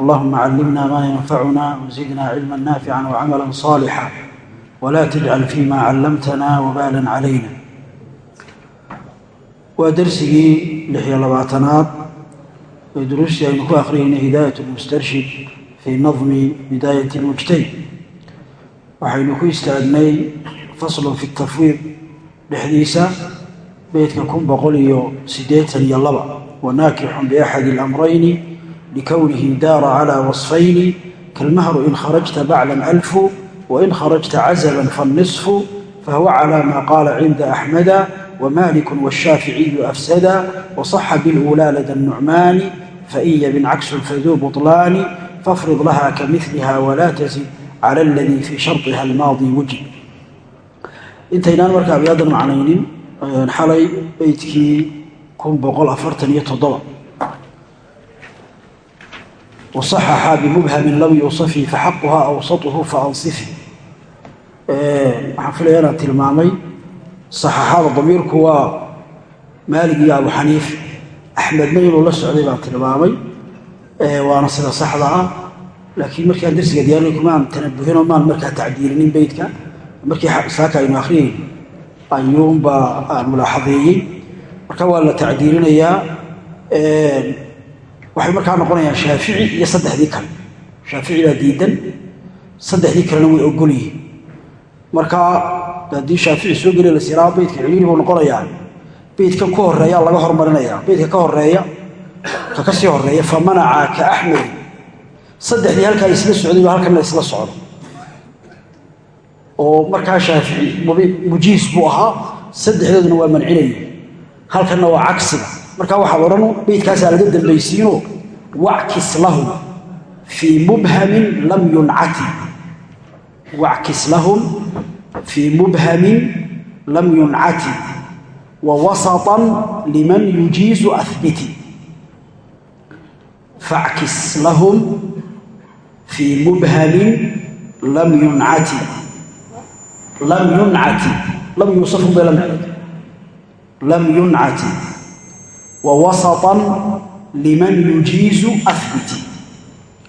اللهم علمنا ما ينفعنا وزدنا علما نافعا وعملا صالحا ولا تجعل فيما علمتنا وبالا علينا waa darsigii lix iyo labaatanaad ee duruustii aynu ku akriyaynay hidaayat lmustarshid fii nadmi bidaayat lmujtahid waxaynu ku istaagnay faslun fi tafwiid dhexdiisa beydka kun boqol iyo siddeetan iyo laba wanaakixun biaxadi اlamrayni لكونه دار على وصفين كالمهر إن خرجت بعلا ألف وإن خرجت عزبا فالنصف فهو على ما قال عند أحمد ومالك والشافعي أفسدا وصح بالأولى لدى النعمان فإن يبن عكس فذو بطلان فافرض لها كمثلها ولا تزد على الذي في شرطها الماضي وجب intaynaan marka abyaadan macnaynin xalay beydkii kun boqol afartan iyo toddoba وصحح بمبهم لم يوصفه فحقها أوسطه فأنصفه waxaan filaya inaan tilmaamay saxaxada damiirku waa maalig iyo abu xaniif axmedna inuu la socday baan tilmaamay waana sida saxda ah laakiin markii aan darsiga diyaarinay kumaan tanabuhinoo maan markaa tacdiilinin beydka markii saaka aynu akriyeyn ayuunbaa aan mulaaxadeeyey marka waa la tacdiilinayaa waxay markaa noqonayaan shaafici iyo saddexdii kale shaaficidaa diidan saddexdii kalena way ogol yihiin markaa haddii shaafici soo geliya la siraa beydka ciliili buu noqonayaa. Beydkan ku horeeyaa laga hormarinaya beydka ka horreeya ka ka sii horreeya fa manaca ka axmed. Saddexdii halkaa isla socday ba halkanna isla socdo. Oo markaa shaafici mujiis buu ahaa. Saddexdooduna waa mancinaya halkanna waa cagsiga markaa waxaa odhan beydkaasaa laga dambaysiino wackis lahum fii mubhamin lam yuncati wackis lahum fii mubhamin lam yuncati wa wasatan liman yujiizu ahbiti fackis lahum fii mubhamin lam yuncati lam yuncati lam yuusafun bay la micdo lam yuncati wawasatan liman yujiizu ahbiti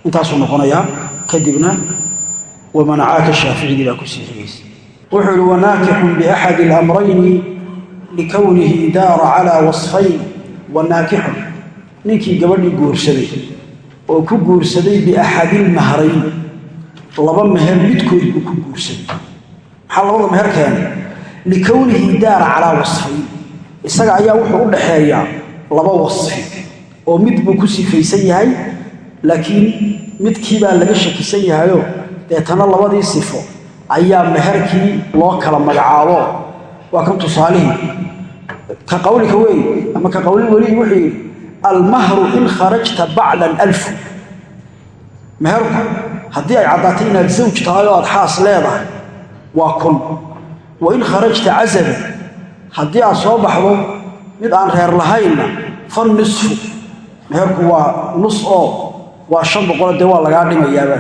intaasuu noqonayaa kadibna wamanacaaka shaaficigii baa ku sii xigaysa wuxuu ihi wanaakixun biaxadi اlamrayni likownihi daara calaa wasfayn wanaakixun ninkii gabadhii guursaday oo ku guursaday biaxadi lmahrayn laba meher midkood buu ku guursaday. Maxaa labada meher keenay likownihi daara calaa wasfayn. Isaga ayaa wuxuu u dhaxeeyaa laba wasfi oo mid buu ku sifaysan yahay laakiin midkiibaa laga shakisan yahayo deetana labadii sifo ayaa meherkii loo kala magacaabo. Waa kan tusaalihii. Ka qawlika wey ama ka qawli weli wuxuu yidhi almahru in kharajta bacdan alfu meherku haddii ay caddaatay inaad zawj tahay oo aad xaas leedahay waa kun. Wa in kharajta cazaban haddii aad soo baxdo mid aan reer lahaynna fa nisfu. Meherku waa nus oo waa shan boqolo dee waa lagaa dhimayaaba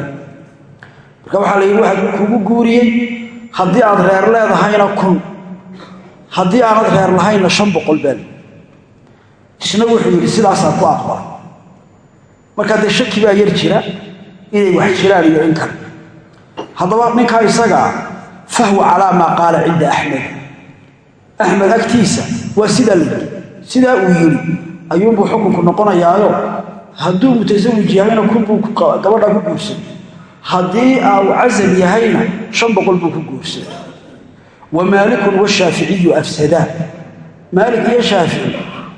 marka waxaa la yidhi waxaa kugu guuriyey haddii aad reer leedahayna kun. Haddii aanad reer lahaynna shan boqol beel isna wuxuu yidhi sidaasaa ku aqbala markaa dee shaki baa yar jira inay wax jiraan iyo in kale. Haddaba ninkaa isagaa fahwa calaa maa qaala cinda axmed. Axmed agtiisa waa sidaa la yidhi sidaa uu yidhi ayuunbuu xukunku noqonayaayo? Hadduu mutasawij yahayna kunbuu gabadhaa ku guursaday. Haddii uu casal yahayna shan boqol buu ku guursaday. Wa maalikun washaaficiyu afsadaa. Maalik iyo shaafici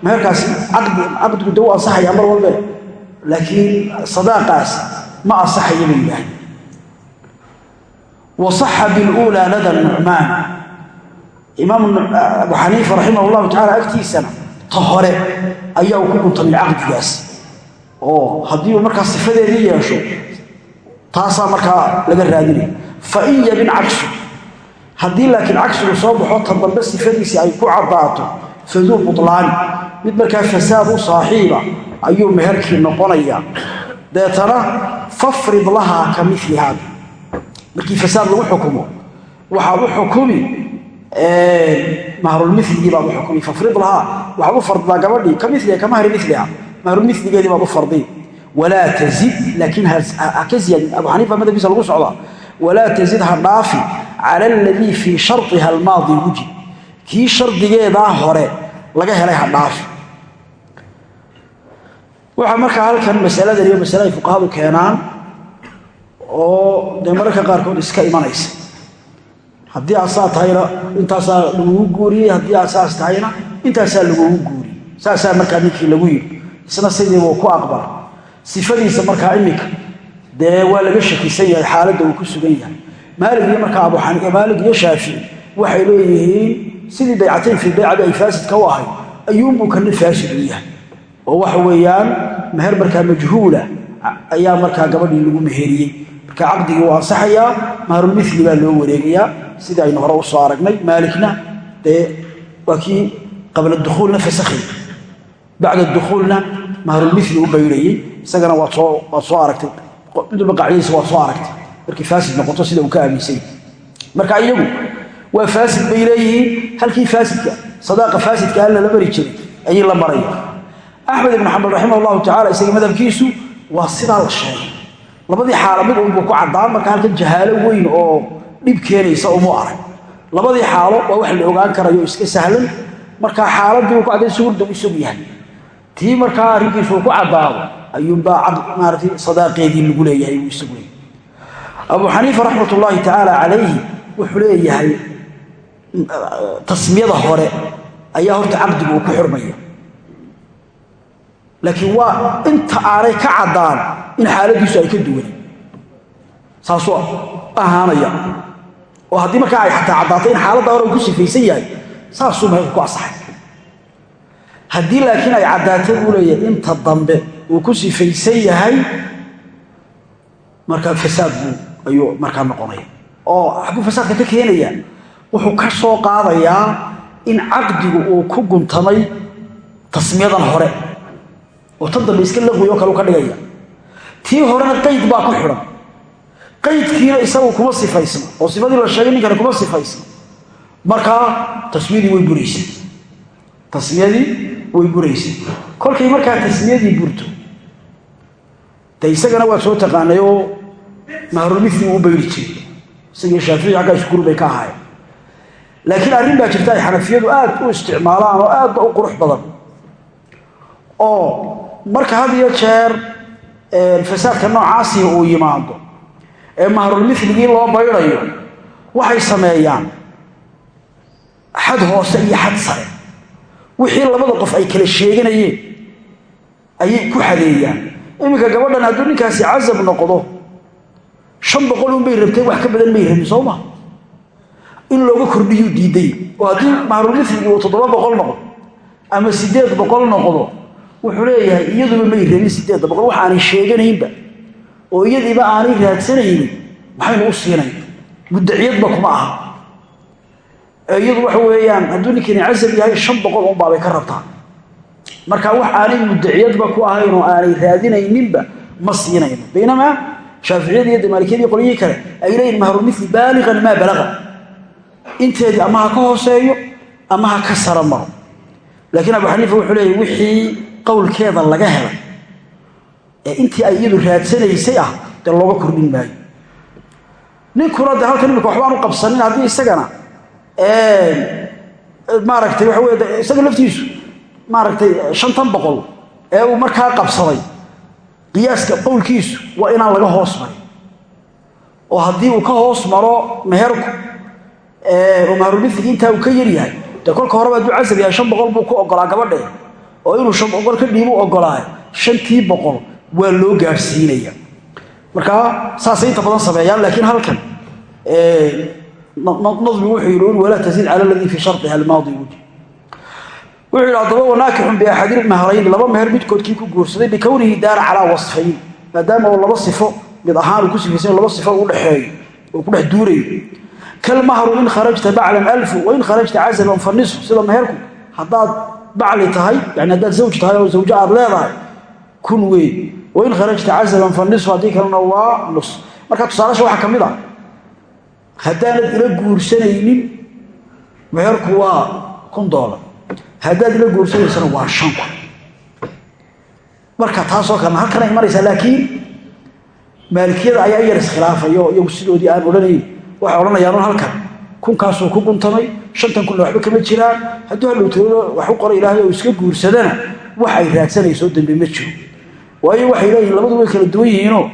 meherkaasi caqdigu de u ansaxayaa mar walbe laakiin sadaaqaas ma ansaxaya bay yidhaahda wa saxa biluulaa lada nucmaan. Imaam abu xaniifa raximah llahu tacala agtiisana ta ayaa uu ku guntamay caqdigaas. Oo haddii markaa sifadeedii yeesho taasaa markaa laga raadinaya fain yabin cagsu haddii laakiin cagsigu soo baxo tan dambe sifadiisii ay ku caddaato faduu butlaani mid markaa fasaad u saaxiiba ayuu meherkii noqonaya. Deetana fafrid lahaa ka milihaad markii fasaad lagu xukumo waxaad u xukumi mahrulmiligii baad u xukumi. Fafrid lahaa waxaad u fardidaa gabadhii ka miliha ka mahri miliha mahrulmiligeedii baad u fardi. Walaa tazid laakiin ha ka ziyaadin abu xaniifa madabkiisa lagu socdaa walaa tazid ha dhaafi. Cala aladii fii shardiha almaadi wujid kii shardigeedaa hore laga helay ha dhaafi. Waxaa markaa halkan masaladan iyo masale ay fuqahadu oo dee mararka qaarkood iska imanaysa. Haddii asaa tahayna intaasaa lagugu guuriyey haddii asaas tahayna intaasaa lagugu guuriyey saasaa markaa ninkii lagu yidhi. Isna sidiibuu ku aqbala sifadiisa markaa iminka dee waa laga shakisan yahay xaaladda uu ku sugan yahay. Maalig iyo markaa abu xaniifa maalig iyo shaafici waxay leeyihiin sidii baycatayn fii baycadi ay faasidka u ahayd ayuunbuu kana faasid u yahay. Oo waxa weeyaan meher markaa majhuula ayaa markaa gabadhii lagu meheriyey. Marka caqdigii waa ansaxayaa mahrulmili baa loo wareegayaa sidii aynu hore u soo aragnay. Maalikna dee waa kii qabla dukuulna fasakhay bacda dukuulna mahrulmili u baydhayey isagana waad soo aragtay. Midwalba qacdadiisa waad soo aragtay. Markay faasid noqoto sida uu ka aaminsay. Marka iyagu waa faasid bay halkii faasidka sadaaqa faasidka alla la mari jiray ayay la maraya axmed ibn xambal raximah allahu isaga madhabkiisu waa sidaa la sheegay. Labadii xaalo mid ku caddaan marka halkan jahaalo weyn oo dhib keenaysa umu arag. Labadii xaalo waa wax la ogaan karayo iska sahlan markaa xaaladii uu ku cadday suurda u isagu yahay. Tii markaa arrinkiisu uu ku caddaado ayuunbaa maaragtay sadaaqeedii lagu leeyahay uu isagu leeyahay abu xaniifa raxmat ullaahi tacaala wuxuu leeyahay tasmiyada hore ayaa horta caqdigu uu ku xurmaya laakiin waa inta aanay ka caddaan in xaaladiisu ay ka duwanin saasuu ahaanaya oo haddii markaa ay xataa caddaato in xaaladda hore uu ku sifaysan yahay saasuu meherku ku asaxay. Haddii laakiin ay caddaatay buu leeyahay inta dambe uu ku sifaysan yahay markaa fasaad buu ayuu markaa noqonaya. Oo xagguu fasaadka ka keenaya wuxuu ka soo qaadayaa in caqdigu uu ku guntamay tasmiyadan hore. Oo tan dambe iska laqwiyo kalu ka dhigaya. Tii horena qayd baa ku xidhan qaydkiina isagu kuma sifaysna oo sifadii la sheegay ninkani kuma sifaysna markaa tasmiyadii way buraysay tasmiyadii way buraysay kolkay markaa tasmiyadii burto de isagana waa soo taqaanay oo mahrulmithli uu bayri jiray. Isagii shaafici bay ka ahaayeen. Laakiin arrin baa jirta ay xanafiyadu aad u isticmaalaan oo aadba u qurux badan. Oo marka had iyo jeer fasaadka noocaasii uu yimaado ee mahrulmiligii loo baydhayo waxay sameeyaan xad hoose iyo xad sare. Wixii labada qof ay kala sheeganayeen ayay ku xadeeyaan iminka gabadhan hadduu ninkaasi casab noqdo shan boqol unbay rabteen wax ka badan may rabin soo ma? In looga kordhiyuu diiday oo haddii mahrulmiligii uu toddoba boqol noqdo ama siddeed boqol noqdo wuxuu leeyahay iyaduba may rabin siddeedda boqol. Wax aanay sheeganaynba oo iyadiiba aanay raadsanaynin maxaynu u siinayn. Muddaciyadba kuma aha iyadu waxa weeyaan hadduu ninkani casab yahay shan boqol unbaabay ka rabtaa. Marka wax aanay muddaciyadba ku ahayn oo aanay raadinayninba ma siinayno. Baynamaa shaaficiyadii iyo maalikiyadii qolyihii kale ay leeyihiin mahrulmithli baaliqan maa balaqa ama ka hooseeyo ama ka sara laakiin abu xaniifa wuxuu leeyahy wixii qowlkeeda laga helay ee intii ay iyadu raadsanaysay ah dee looga kordhin maayo. Ninkuna de halkan imika waxbaan qabsanin haddii isagana maaragtay waxa wey isaga laftiisu maaragtay shantan boqol ee uu markaa qabsaday qiyaaska qowlkiisu waa inaan laga hoos marin. Oo haddii uu ka hoos maro meherku oo mahrulmithigi intaa uu ka yaryahay dee kolka horeba hadduu casab yahay shan buu ku ogolaa gabadhee oo inuu shan boqol ka dhiibu ogolaayo shantii waa loo gaadhsiinaya markaa saasay inta badan sameeyaan laakiin halkan nadmigu wuxuu yidhi un walaa tasiid cala aladii fii shardiha almaadi wudi wuxuu yidhi haddaba wanaakixun biaxadil mahrayn laba meher midkoodkii ku guursaday bikownihi daara calaa wasfayn maadaama uu laba sifo mid ahaan uu ku sifaysan laba sifo u dhexeeyo oo ku dhex duurayo kalmahru in kharajta baclan alfu wain kharajta cazaban fa nisfu sida meherku haddaad bacli tahay yani haddaad zawj tahay oo zawjo aad leedahay kun wey wain kharajta a haddaanad ila guursanaynin meherku waa kun doolar haddaad ila guursanaysana waa shan kun. Marka taasoo kalena halkana imanaysaa laakiin maalikiyada ayaa yar iskhilaafayo iyagu sidoodii aan odhanayn waxay odhanayaan un halkan. Kunkaasuu ku guntamay shantan kunna waxba kama jiraan. Hadduu hadhowtoodo wax u qora ilaahay oo iska guursadana wax ay raadsanayso dambe ma jiro. Waayo waxay leeyihiin labadu way kala duwan yihiinoo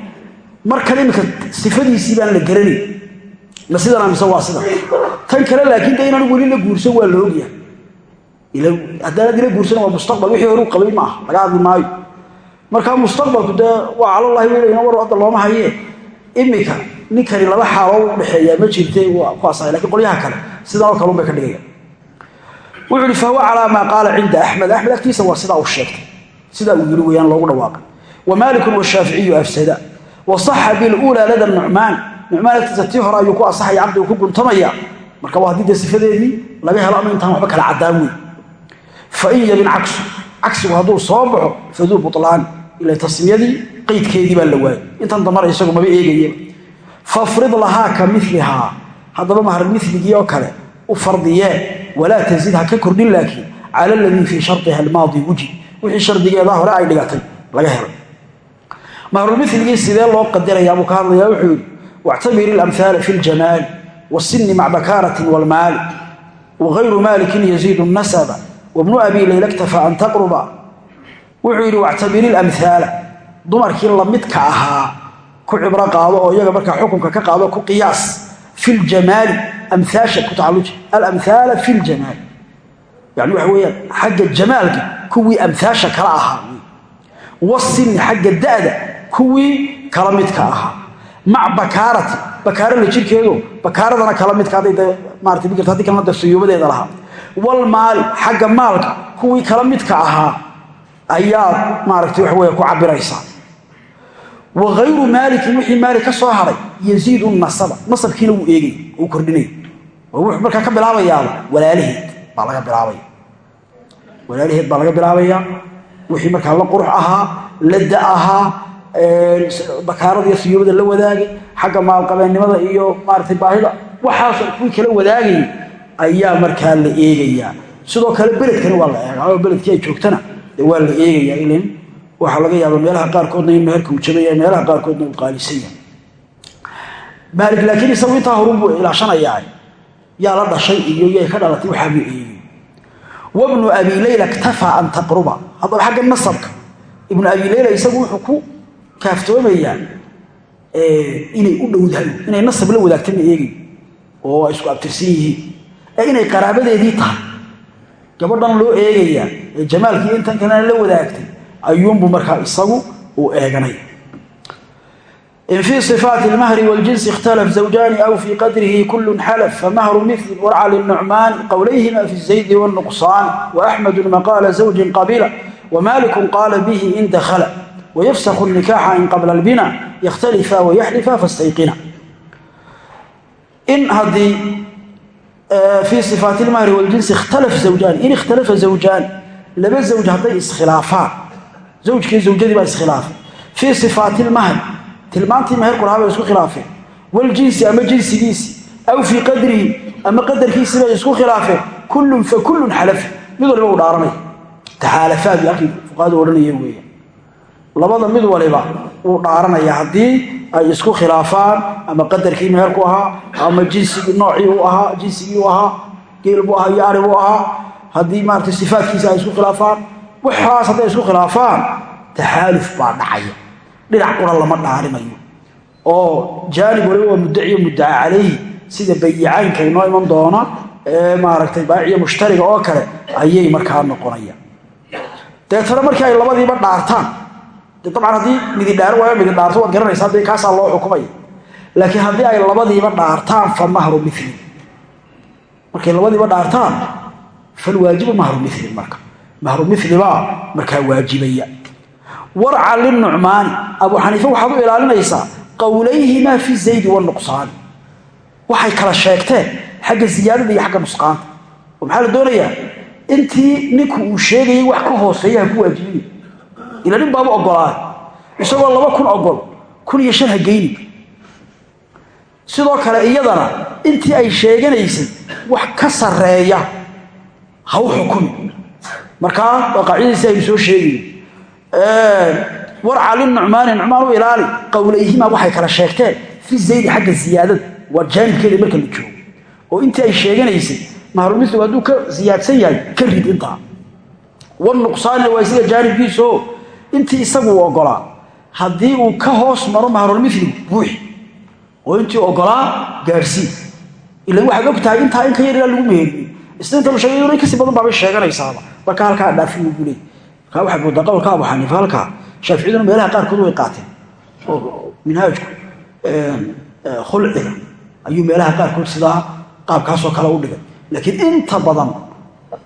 markan iminka sifadiisii baan la garanayn ma sidan amise waa sidan tan kale laakiin de inaan weli la guursan waa la ogyahay. Haddaanad ila guursan waa mustaqbal wixii horuu qabay ma aha laga hadli maayo. Marka mustaqbalku dee waa calolahi weyna war hadda looma hayee imika ninkani laba xaaloo udhexeeyaa ma jirte kuwaas laakiin qolyaha kale sidanoo kale unbay ka dhigaya wuxu uhi fahuwa calaa maa qaala cinda axmed. Axmed agtiisa waa sidaa uu sheegtay sidaa uu yiri weyaan loogu dhawaaqay. Wa maalikun washaaficiyu afsada wa saxa nucmaan nucmaan agtiisa tii hore ayuu ku asaxaya cabdigu ku guntamaya. Marka waa haddii dee sifadeedii laga helo ama intaan waxba kala caddaan wey fain yabin cagsu cagsigu hadduu soo baxo faduu bulaani ila tasmiyadii qaydkeedii baa la waayay. Intan dambana isagu maba eegaya fafrid lahaa ka milihaa haddaba mahar miligii oo kale u fardiyee walaa tazid ha ka kordhin laakiin cala aladii fii shardiha almaadi wujid wixii shardigeeda hore ay dhigatay laga helay mahrulmiligii sidee loo qadirayaa buu ka hadlayaa? Wuxuu yidhi wactabir ilamhaala fi ljamaali wasinni mac bakaaratin waalmaali wagayru maalikin yaziidu nasaba wabnu abi layla ktafa an taqruba wuxuu yidhi wactabir ilamhaala dumarkii lamidka ahaa ku cibro qaado oo iyaga markaa xukunka ka qaado ku qiyaas fi ljamaali amhaasha ku tacaluji alamhaala fi ljamaali yani waxa weeyaan xagga jamaalka kuwii amhaasha kala ahaa wasinni xagga da'da kuwii kala midka ahaa mac bakaarati bakaaro la jirkeedo bakaaradana kala midka bikirta haddii kalena dafsayoobadeeda lahaa. Walmaali xagga maalka kuwii kala midka ahaa ayaad maaragtay waxa weya ku cabiraysaa wa hayru maalikin wixii maalik ka soo haray yaziidu nasaba nasabkiina wuu eegay uu kordhinay. Oo wuxuu markaa ka bilaabayaaba walaalaheed baa laga bilaabaya. Walaalaheed baa laga bilaabayaa wixii markaa la qurux ahaa la da ahaa bakaarada iyo siyoobada la wadaagay xagga maalqabeennimada iyo maaratay baahida waxaasoo kuwii kala wadaagayay ayaa markaa la eegayaa sidoo kale beledkana waa la eegaa oo beledkii ay joogtana waa la eegayaa ilin. Waxaa laga yaaba meelaha qaarkoodna in meherka uu jabaya meelaha qaarkoodna uu qaalisanya maalik laakiin isagu intaa horunbuu ilaashanayaa. Yaa la dhashay iyo yay ka dhalatay waxaa buu eegay. Wabnu abi leyla ktafaa an taqruba. Haddaba xagga nasabka ibnu abi leyla isagu wuxuu ku kaaftoomaya inay u dhowdahay inay nasab la wadaagta ma eegay oo isku abtirsan yihiin ee inay qaraabadeedii tahay. Gabadhan loo eegaya ee jamaalkii intan kalena la wadaagtay ayuunbuu markaa isagu uu eeganaya in fii sifaati almahri waljinsi ikhtalaf zawjaani aw fii qadrihi kullun xalaf famahru mili warca linucmaan qowlayhima fi zaydi wاlnuqsaan waaxmedu maqaala zawjin qabiila wamalikun qaala bihi in dakhala wayafsakhu الnikaxa in qabla اlbina yakhtalifa wayaxlifa fastayqina in haddii fii صifaati اlmahri wاljinsi اkhtalaf zawjaani in ikhtalafa zawjaani laba zawj hadday iskhilaafaan zawjkii zawjadii baa iskhilaafay fii sifaati lmahri tilmaantii meherku lahaa bay isku khilaafeen waljinsi ama jinsigiisi aw fii qadrihi ama qadarkiisii bay isku khilaafeen kullun fa kullun xalafa mid waliba uu dhaaranaya taxaalafaad akii fuqaadu odhanaya weeya labada mid waliba uu dhaaranaya haddii ay isku khilaafaan ama qadarkii meherku ahaa ama jinsigii noocii u ahaa jinsigii u ahaa geel buu ahaa iyo ari buu ahaa haddii maarata sifaadkiisa ay isku khilaafaan waxaas hadday isku khilaafaan taxaaluf baa dhacaya. Dhinac qura lama dhaarinayo. Oo jaanib waliba waa muddaciyo muddaca calayhi sida bayicaynka inoo iman doona ee maaragtay baayiciyo mushtariga oo kale ayay markaa noqonayaan deetana markii ay labadiiba dhaartaan dabcan haddii midi dhaaro waayo midi dhaarto waad garanaysaa dee kaasaa loo xukumaya laakiin haddii ay labadiiba dhaartaan fa mahru mili markay labadiiba dhaartaan falwaajibu mahru milin marka. Mahru milibaa markaa waajibaya. Warca linucmaani abu xaniife waxaad u ilaalinaysaa qowlayhimaa fi zaydi wanuqsaani waxay kala sheegteen xagga ziyaadada iyo xagga nusqaanta. Maxaa la doonayaa? Intii ninku uu sheegayay wax ka hooseeya ha ku waajibinay ila nin baaba ogolaaday. Isagoo laba kun ogol kun iyo shan ha geyni sidoo kale iyadana intii ay sheeganaysay wax ka sarreeya ha u xukumi. Markaa waa qaacidadiisi aynu soo sheegayn warca linucmaani nucmaan u ilaali qowlayhima waxay kala sheegteen fi zaydi xagga ziyaadada waa jaanibkeeda marka la joogo. Oo intii ay sheeganaysay mahrulmilu hadduu ka siyaadsan yahay ka rid intaa. Wanuqsaanina waa isaga jaanibkiisaoo intii isagu ogolaa haddii uu ka hoos maro mahrulmiligu buuxi oo intii ogolaa gaadhsii ila waxaad og tahay intaa in ka yar lagu meheriyey isna inta la sheegay in ka sii badan baabay sheeganaysaaba. Marka halkaa dhaafin buu leey markaa waxaa moodaa qowlka abu xaniifa halkaa shaaficiyaduna meelaha qaarkood way qaateen. Oo minhaajku khulciga ayuu meelaha qaarkood sidaa qaabkaasoo kale u dhigay. Laakiin inta badan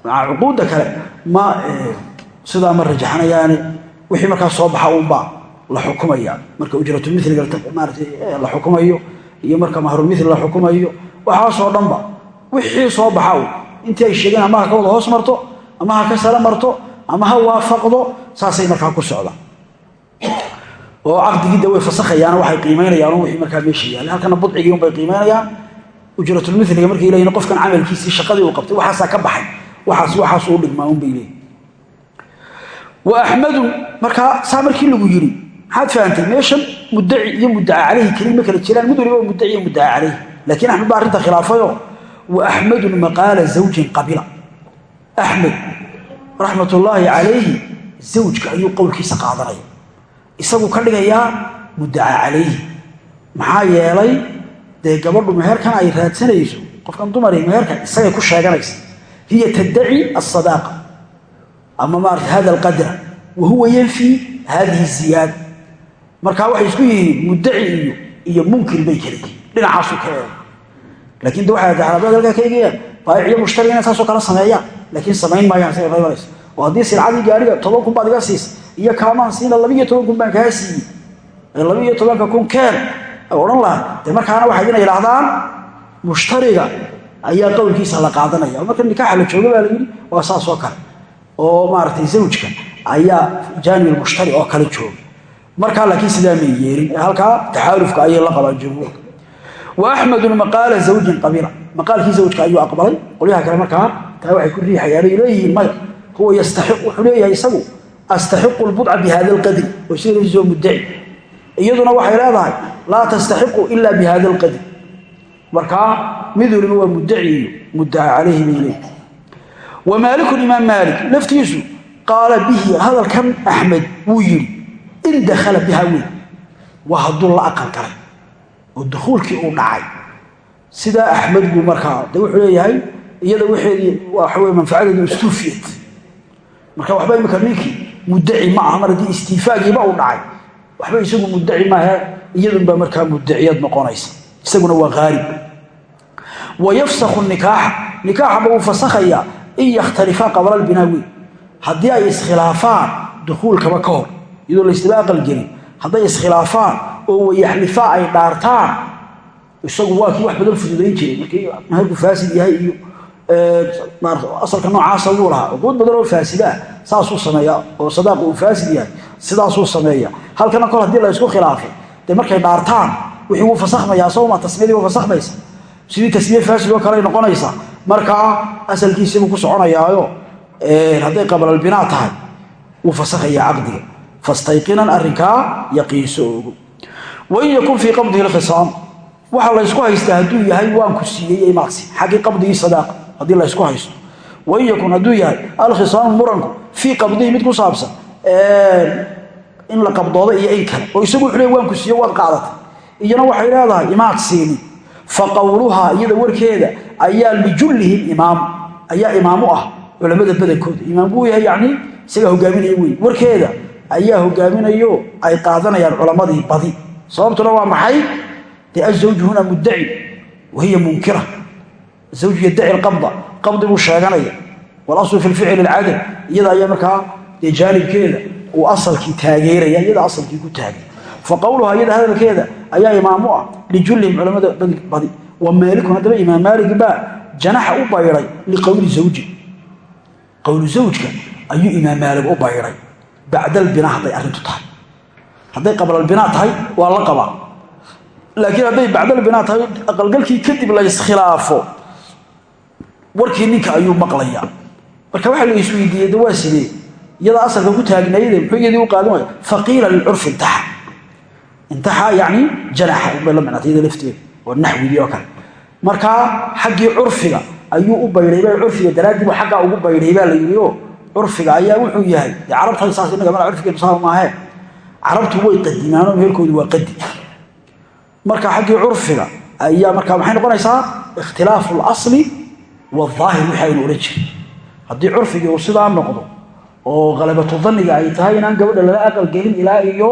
maa cuquudda kale ma sidaa ma rajaxanayaane wixii markaa soo baxa uunbaa la xukumaya marka ujratulmiliga maarata la xukumayo iyo marka mahrulmithli la xukumayo waxaasoo dhanba wixii soo baxa intii ay sheegeen ama ha ka wada hoos marto ama ha ka sare marto ama ha waafaqdo saasay markaa ku socdaan oo caqdigiida way fasakhayaan waxay qiimaynayaan wixii markaa meesha yaallay. Halkana budcigii unbay qiimaynayaan ujratulmiliga markay leeyihiin qofkan camalkiisii shaqadii uu qabtay waxaasaa ka baxay. Waxaas waxaasu u dhigmaa unbay leeyihiin wa axmedun markaa saa markii lagu yidhi maxaad fahamtay meeshan muddaci iyo muddaca calayhi keliya ma kala jiraan mid waliba muddaci iyo muddaca calayhi. Laakiin axmed baa arrinta khilaafayo wa axmedun maqaala zawjin qabila. Axmed raxmatullaahi calayhi zawjka ayuu qowlkiisa qaadanaya isagu ka dhigayaa muddaca calayhi. Maxaa yeelay dee gabadhu meherkan ay raadsanayso qofkan dumari meherkan isagay ku ama maarata hada alqadra wa huwa yanfii hadihi ziyaada markaa waxay isku yihiin muddaci iyo iyo munkir bay kala yihiin dhinacaasu ka eega laakiin de waxay taxraabad halkaa ka eegayaan baayic iyo mushtari inay saasoo kale sameeyaan laakiin samayn maayaan siday reebanaysa oo haddii silcadii gaadhiga toban kun baad iga siisa iyo kaamaan siina labiiyo toban kun baan kaa siiyey ee labiiyo tobanka kun keen odhan lahaa. Dee markaana waxay ina yidhaahdaan mushtariga ayaa qowlkiisa la kale oo maaragtay zawjka ayaa jaanib mushtari oo kale jooga markaa laakiin sidaa may yeelin? Ee halkaa taxaalufka ayay la qabaan jumhuurka wa axmedun maqaala zawjin qabila maqaalkii zawjka ayuu aqbalay. Qolyaha kale markaa taa waxay ku riixayaan ay leeyihiin maya huwa yastaxiq wuxuu leeyahay isagu astaxiqu lbudca bi hada alqadri oo isaga laftiisoo muddaci. Iyaduna waxay leedahay laa tastaxiqu ila bi hada alqadri. Markaa mid waliba waa muddaci iyo muddaca calayhi bay leeyihiin wa maalikun imaam maalik laftiisu qaala bihi hadalkan axmed wuu yidhi in dakhala biha wey waa hadduu la aqal galay oo dukhuulkii uu dhacay sidaa axmed buu markaa de wuxuu leeyahay iyada waxeedii waxa wey manfacadeedu istuufiyad marka waxba imika ninkii muddaci ma aha mar haddii istiifaagiiba uu dhacay waxba isagu muddaci maahe iyadunbaa markaa muddaciyad noqonaysa isaguna waa haalib wa yafsakhu nikaaxa nikaaxaba in yakhtalifaa qabla albinaa wey haddii ay iskhilaafaan dukhuulkaba ka hor iyadoo laysdaba aqalgelin hadday iskhilaafaan oo wayaxlifaa ay dhaartaan isagu waa kii wax badan fududayn jiray. Markii maharku faasid yahay iyo asalka noocaasa wuu lahaa. Cuquud badan oo faasida ah saasuu sameeya oo sadaaq uu faasid yahay sidaasuu sameeya halkana kol haddii la isku khilaafay dee markay dhaartaan wixii wuu fasakhmayaa sowma tasmiyadii wuu fasakhmaysa sidii tasmiye faasid oo kale markaa asalkiisibuu ku soconayaayo hadday qabalalbinaa tahay wuu fasakhayaa caqdiga. Fastayqinan arrinkaa yaqiinso ogo wain yakun fii qabdihi lkhisaam waxa laysku haystaa hadduu yahay waanku siiyey imaaqsi xaggii qabdigii sadaaqa haddii laysku haysto. Wain yakun hadduu yahay alkhisaamu muranku fii qabdihi mid ku saabsan in la qabdoodo iyo in kale. Oo isagu wuxuu le waanku siiye waad qaadatay iyana waxay leedahay imaad siinin fa iyada warkeeda ayaa lijullihim imaam ayaa imaam u ah culamada badankooda imaam buu yahay yacni isagaa hogaaminaya wey warkeeda ayaa hogaaminayo ay qaadanayaan culammadii badi. Sababtuna waa maxay? Azawju huna muddaci wahiya munkira. Zawju yaddaci alqabda qabdi buu sheeganaya. Walaslu fi lficli alcadam iyada ayaa markaa dee jaanibkeeda uu asalkii taageeraya iyada asalkii ku taagay. Fa qowluhaa iyada hadalkeeda ayaa imaam u ah lijullihim culamada badi wa maalikun haddaba imaam maalig baa janaxa u bayday liqowli zawji. Qowlu zawjka ayuu imaam maalig u bayday bacdalbinaa hadday arrintu tahay. Hadday qablalbinaa tahay waa la qabaa. Laakiin hadday bacdalbinaa tahay aqalgalkii kadib la iskhilaafo. Warkii ninka ayuu maqlayaa. Marka waxa la isweydiiyey de waa sidee? Iyada asalka ku taagnayde muxuu iyadii u qaadan waaya faqiila lilcurfi intaxa. Intaxa yacni janaxa unbay la micnaatay oo naxwigii oo kale. Markaa xaggii curfiga ayuu u baydhayba curfiga daraaddii buu xaggaa ugu baydhay la yidhi curfiga ayaa wuxuu yahay. Dee carabta saas innaga mala curfigeenu saa maahee carabtu way qadimaanoo meelkoodu waa qadi marka xaggii curfiga ayaa markaa maxay noqonaysaa ikhtilaafu alasli waaahir wixii aynu odhan jirin haddii curfigii uu sidaa noqdo oo kalabatu daniga ay tahay inaan gabadha lala aqalgelin ilaa iyo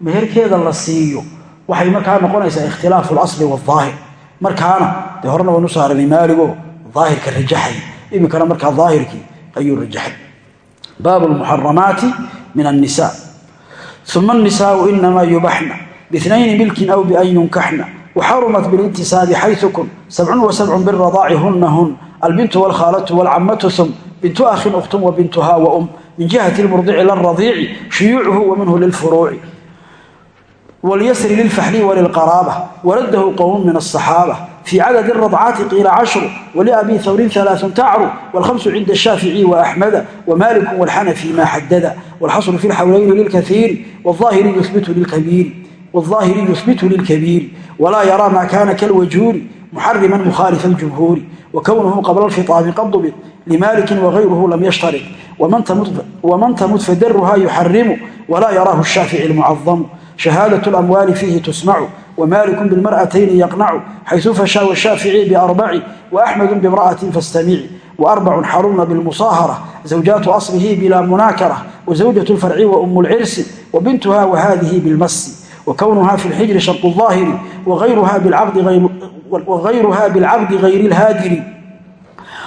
meherkeeda la siiyo waxay markaa noqonaysaa ikhtilaafu lasli waaahir markaana dee horena waan u soo haranay maaligo aahirka rajaxay. Iminkana markaa aahirkii ayuu rajaxay. Baab lmuxaramaati min annisa uma annisaau inamaa yubaxna. Biinayni milkin aw bian yunkaxna waxarumat bilintisaabi xayu sabcun wa sabcun biradaaci huna hun. Albintu wlkhaalatu wlcamatu um bintu ahin ukhtun wa bintuha wa um. Min jihati lmurdici lradiici shuyuucuhu wa minhu lilfuruuci walyasri lilfaxli walilqaraaba waradahu qowm min asaxaaba fii cadadi radcaati qiila cashru waliabi hawrin alaaun tacru wاlhamsu cinda shaafici waaxmada wamaliku wاlxanafi ma xadada wاlxasru fi lxawlayni lilkaiiri wاظaahiri yuhbitu lilkabiiri walaa yaraa ma kana kalwajuuri muxariman mukhaalifa اljumhuuri wakownuhu qabla alfitaabi qad dubit limaliki wagayruhu lam yashtarit waman tamut fadaruha yuxarimu walaa yaraahu shaafici اlmucadamu شhهاadة الأموال فيه تسمع ومالك بالمرأتين يقنع حيث فشا والشافعي بأربع وأحمد بامرأة فاستمع وأربع حرمن بالمصاهرة زوجات أصله بلا مناكرة وزوجة الفرع وأم العرس وبنتها وهذه بالمس وكونها في الحجر شرط الظاهر وغيرها بالعبد غير, وغيرها بالعبد غير الهادر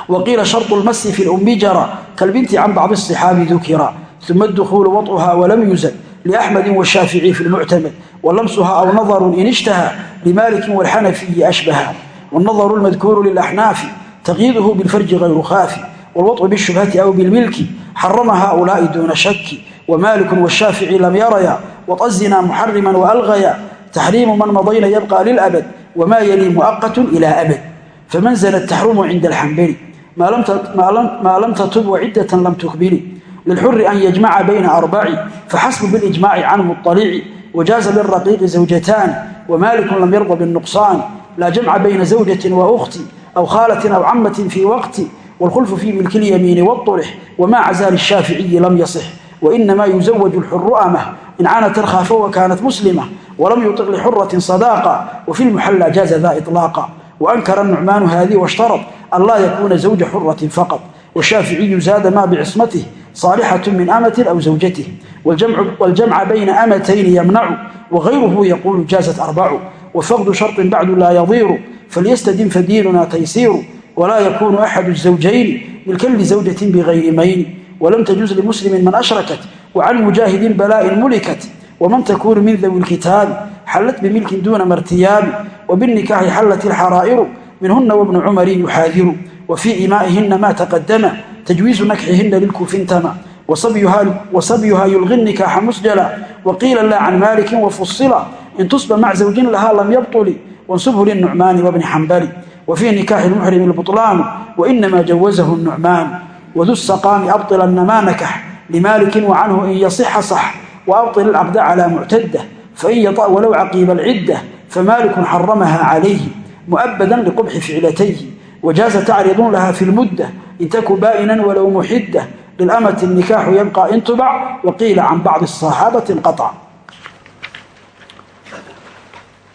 وقيل شرط المس في الأم جرى كالبنت عن بعض الصحاب ذكرا ثم الدخول وطئها ولم يزل لأحمد والشافعي في المعتمد ولمسها أو نظر إن اشتهى لمالك والحنفي أشبها والنظر المذكور للأحناف تقييده بالفرج غير خافي والوطء بالشبهة أو بالملك حرم هؤلاء دون شك ومالك والشافعي لم يريا وطزنا محرما وألغيا تحريم من مضينا يبقى للأبد وما يلي مؤقت إلى أبد فمن زنت تحرم عند الحنبلي ما لم ما لم تتب وعدة لم تقبلي للحر أن يجمع بين أربع فحسب بالإجماع عنه الطليع وجاز للرقيق زوجتان ومالك لم يرضى بالنقصان لا جمع بين زوجة وأخت أو خالة أو عمة في وقت والخلف في ملك اليمين والطرح وما عزال الشافعي لم يصح وإنما يزوج الحر أمه إن عانت الخافة وكانت مسلمة ولم يطق لحرة صداقة وفي المحلى جاز ذا إطلاقا وأنكر النعمان هذه واشترط أن لا يكون زوج حرة فقط والشافعي زاد ما بعصمته صالحة من أمة أو زوجته والجمع, والجمع بين أمتين يمنع وغيره يقول جازت أربع وفقد شرط بعد لا يضير فليستدم فديننا تيسير ولا يكون أحد الزوجين ملكا لزوجة بغير مين ولم تجوز لمسلم من أشركت وعن مجاهد بلاء ملكت ومن تكون من ذوي الكتاب حلت بملك دون مرتياب وبالنكاح حلت الحرائر منهن وابن عمر يحاذر وفي إمائهن ما تقدم تجويز نكحهن للكوف انتمى وصبيها, وصبيها يلغي النكاح مسجلا وقيل لا عن مالك وفصلا إن تصب مع زوج لها لم يبطل وانصبه للنعمان وابن حنبل وفي نكاح المحرم البطلان وإنما جوزه النعمان وذو السقام أبطلن ما نكح لمالك وعنه إن يصح صح وأبطل العقد على معتدة فإن يطأ ولو عقيب العدة فمالك حرمها عليه مؤبدا لقبح فعلتيه wajaaza tacriduun laha fi lmudda intaku baa'inan walow muxidda lilamati nikaaxu yabqa intubac waqiila can bacdi saxaabati inqaca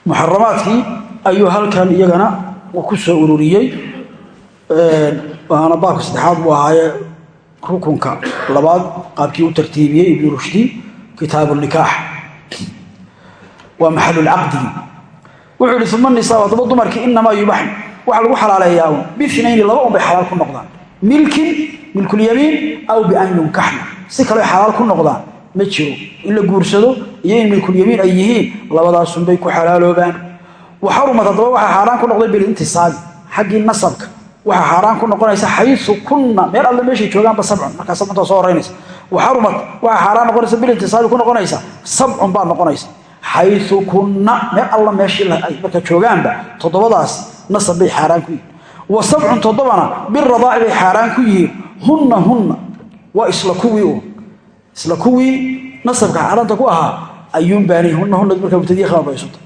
muxaramaadkii ayuu halkan iyagana ku soo ururiyey waana baabka saddexaad buu ahaaye rukunka labaad qaabkii u tartiibiyey ibnu rushdi kitaabu nikaax waa maxalu lcaqdigi wuxuu yihi uma nisaa adaba dumarkii inamaa yubaxn waxa lagu xalaaleeyaa biinayn laba un bay xalaal ku noqdaan. Milkin milkulyamiin aw bian yunkaxna si kale xalaal ku noqdaan. Ma jiro. In la guursado iyo in milkulyamiin ay yihiin labadaasunbay ku xalaaloobaan. Waxarumad haddaba waxaa xaaraan ku noqday bilintisaabi xaggii nasabka. Waxaa xaaraan ku noqonaysa xayu kunna. Meel alle meeshay joogaanba sabcun. Markaa sabcunta soo horeynaysa. Waxarumad waxaa xaaraan noqonaysa bilintisaabi ku noqonaysa sabcun baa noqonaysa xayu kunna meel alla meeshii marka joogaanba toddobadaas nasab bay xaaraan ku yihiin wa sabcun toddobana biradaaci bay xaaraan ku yihiin hunna hunna waa isla kuwii isla kuwii nasabka xaaraanta ku ahaa ayuun baanay hunna hunna markaa mubtadiya khabar bay sunta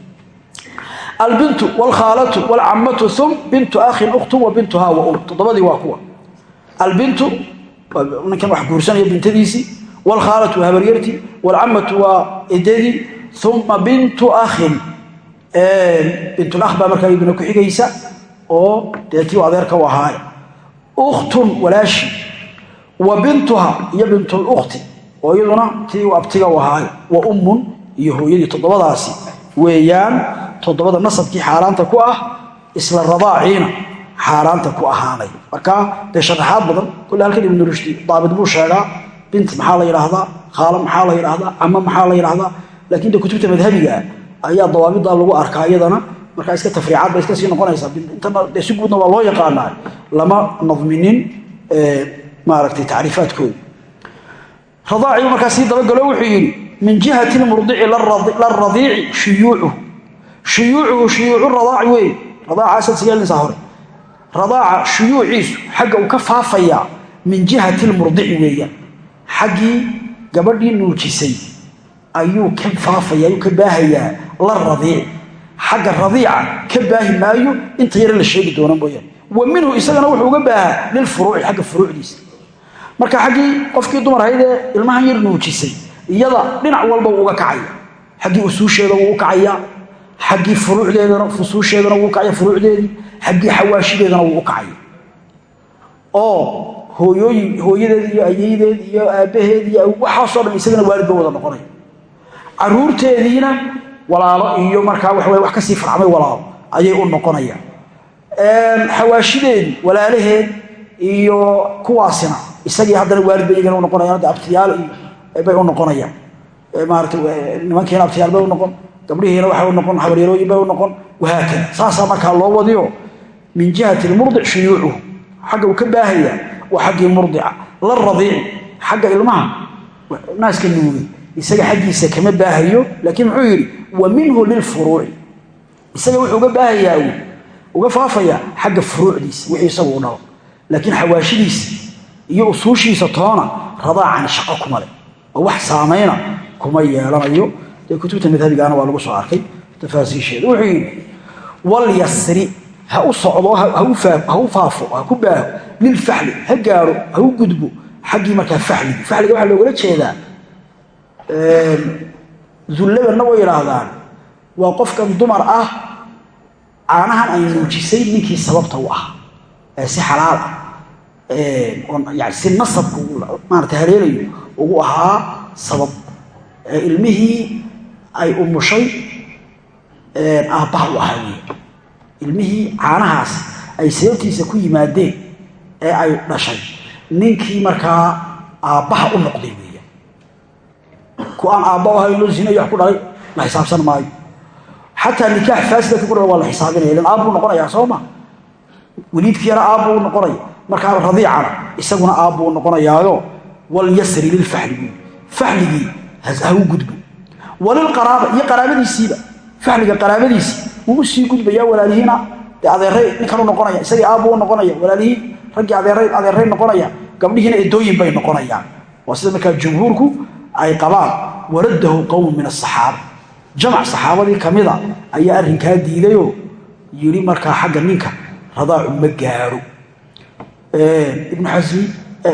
albintu wlkhaalatu wlcamatu um bintu akhin ukhtu wa bintuhaa wa um toddobadii waa kuwa albintu ninkan wax guursanaya bintadiisii wlkhaalatu waa habaryartii wlcamatu waa edadii uma bintu akhin. Bintulakh baa markaa iyaduna ku xigaysa oo dee tii adeerka u ahaay ukhtun walaashi wa bintuha iyo bintulukti oo iyaduna tii u abtiga u ahaay wa ummun iyo hooyadii toddobadaasi. Weeyaan toddobada nasabkii xaaraanta ku ah isla radaaciina xaaraanta ku ahaanay. Markaa dee sharaxaad badan kule halkan ibnu rushdi daabit buu sheegaa bint maxaa la yidhaahdaa khaalo maxaa la yidhaahdaa camo maxaa la yidhaahdaa laakiin de kutubta madhabiga ayaa dawaabida lagu arkaa iyadana markaa iska tafriicaad bay iska sii noqonaysaa. Intana dee si guudna waa loo yaqaanaa lama nadminin maaragtay tacriifaadkooda. Radaacibu markaa sii dabagalo wuxuu yidhi min jihati lmurdici laradiici shuyuucuhu shuyuucuhu shuyuucu. Radaaci weeye radaacaasad sigeelinsaa hore. Radaaca shuyuuciisu xagga uu ka faafayaa min jihati lmurdici weeyaan xaggii gabadhii nuujisay ayuu ka faafaya ayuu ka baahayaa la radiici xagga radiica ka baahi maayo inta yare la sheegi doona mooyaane. Wa minhu isagana wuxuu uga baahaa lilfuruuci xagga furuucdiisa. Marka xaggii qofkii dumar haydee ilmahan yar nuujisay iyada dhinac walba wuu uga kacaya. Xaggii usuusheeda wuu u xaggii furuucdeedana fusuusheedana wuu ukacaya furuucdeedii xaggii xawaashideedana wuu u kacaya. Oo hooyooyin hooyadeed iyo ayeydeed iyo aabbaheed iyo waxaasoo dhan isagana waalid ba wada noqonaya caruurteediina walaalo iyo markaa waxa wax ka sii farcmay walaalo ayay u noqonayaan. Xawaashideedii walaalaheed iyo kuwaasina isagii haddana waalid bay iyagana u noqonayaan abtiyaal iyo bay u noqonayaan. Maarata nimankiina abtiyaal bay u noqon gabdhihiina waxay u noqon habaryarooyin bay u noqon wahaakada saasaa markaa loo wadiyo min jihati lmurdic shuyuucuhu. Xagga uu ka baahayaa waa xaggii murdica la radiici xagga ilmaha naaska nuugay isaga xaggiisa kama baahayo laakiin muxuu yidhi wa minhu lilfuruuci isaga wuxuu uga baahayaa uga faafayaa xagga furuucdiisa wixii isagu u dhalo laakiin xawaashidiisa iyo usuushiisa toona radaacan shaqo kuma leh oo wax saamayna kuma yeelanayo. Dee kutubta madhabigaana waa lagu soo arkay tafaasiisheeda. Wuxuu yidhi walyasri ha u socdo ha u faafo ha ku baaho lilfaxli ha gaaro ha u gudbo xaggii markaa faxligi faxliga waxaa loogala jeedaa dullabanna way yidhaahdaan waa qofkan dumar ah caanahan ay nuujisay ninkii sababta u ah. Ee si xalaal ah. Yani si nasabka maarata haleelayo ugu ahaa sabab. Ilmihii ay umushay aabbaha u ahaa wey ilmihii caanahaas ay sababtiisa ku yimaadeen ee ay dhashay. Ninkii markaa aabbaha u noqday weeyaan ku aan aabba ahayn loo zinayo wax ku dhalay la xisaabsan maayo. Xataa nikaax faasidka ku dhala waa la xisaabinaya ilan aabbuu noqonayaa soo ma? Weliidkii yara aabbuu noqonaya markaa radiicana isaguna aabbuu noqonayaayo walyasri lilfaxli faxligii ha u gudbo. Walilqaraaba iyo qaraabadiisiiba faxliga qaraabadiisii wuu u sii gudbayaa walaalihiina dee adeeray ninkan u noqonaya isagii aabbuu noqonaya walaalihii raggii adeeray adeeray noqonaya gabdhihiina edooyin bay noqonayaan. Waa sida markaa jumhuurku ay qabaan waraddahu qowmun min asaxaaba jamac saxaabadii kamida ayaa arrinkaa diidayoo yidhi markaa xagga ninka radaacu ma gaaro.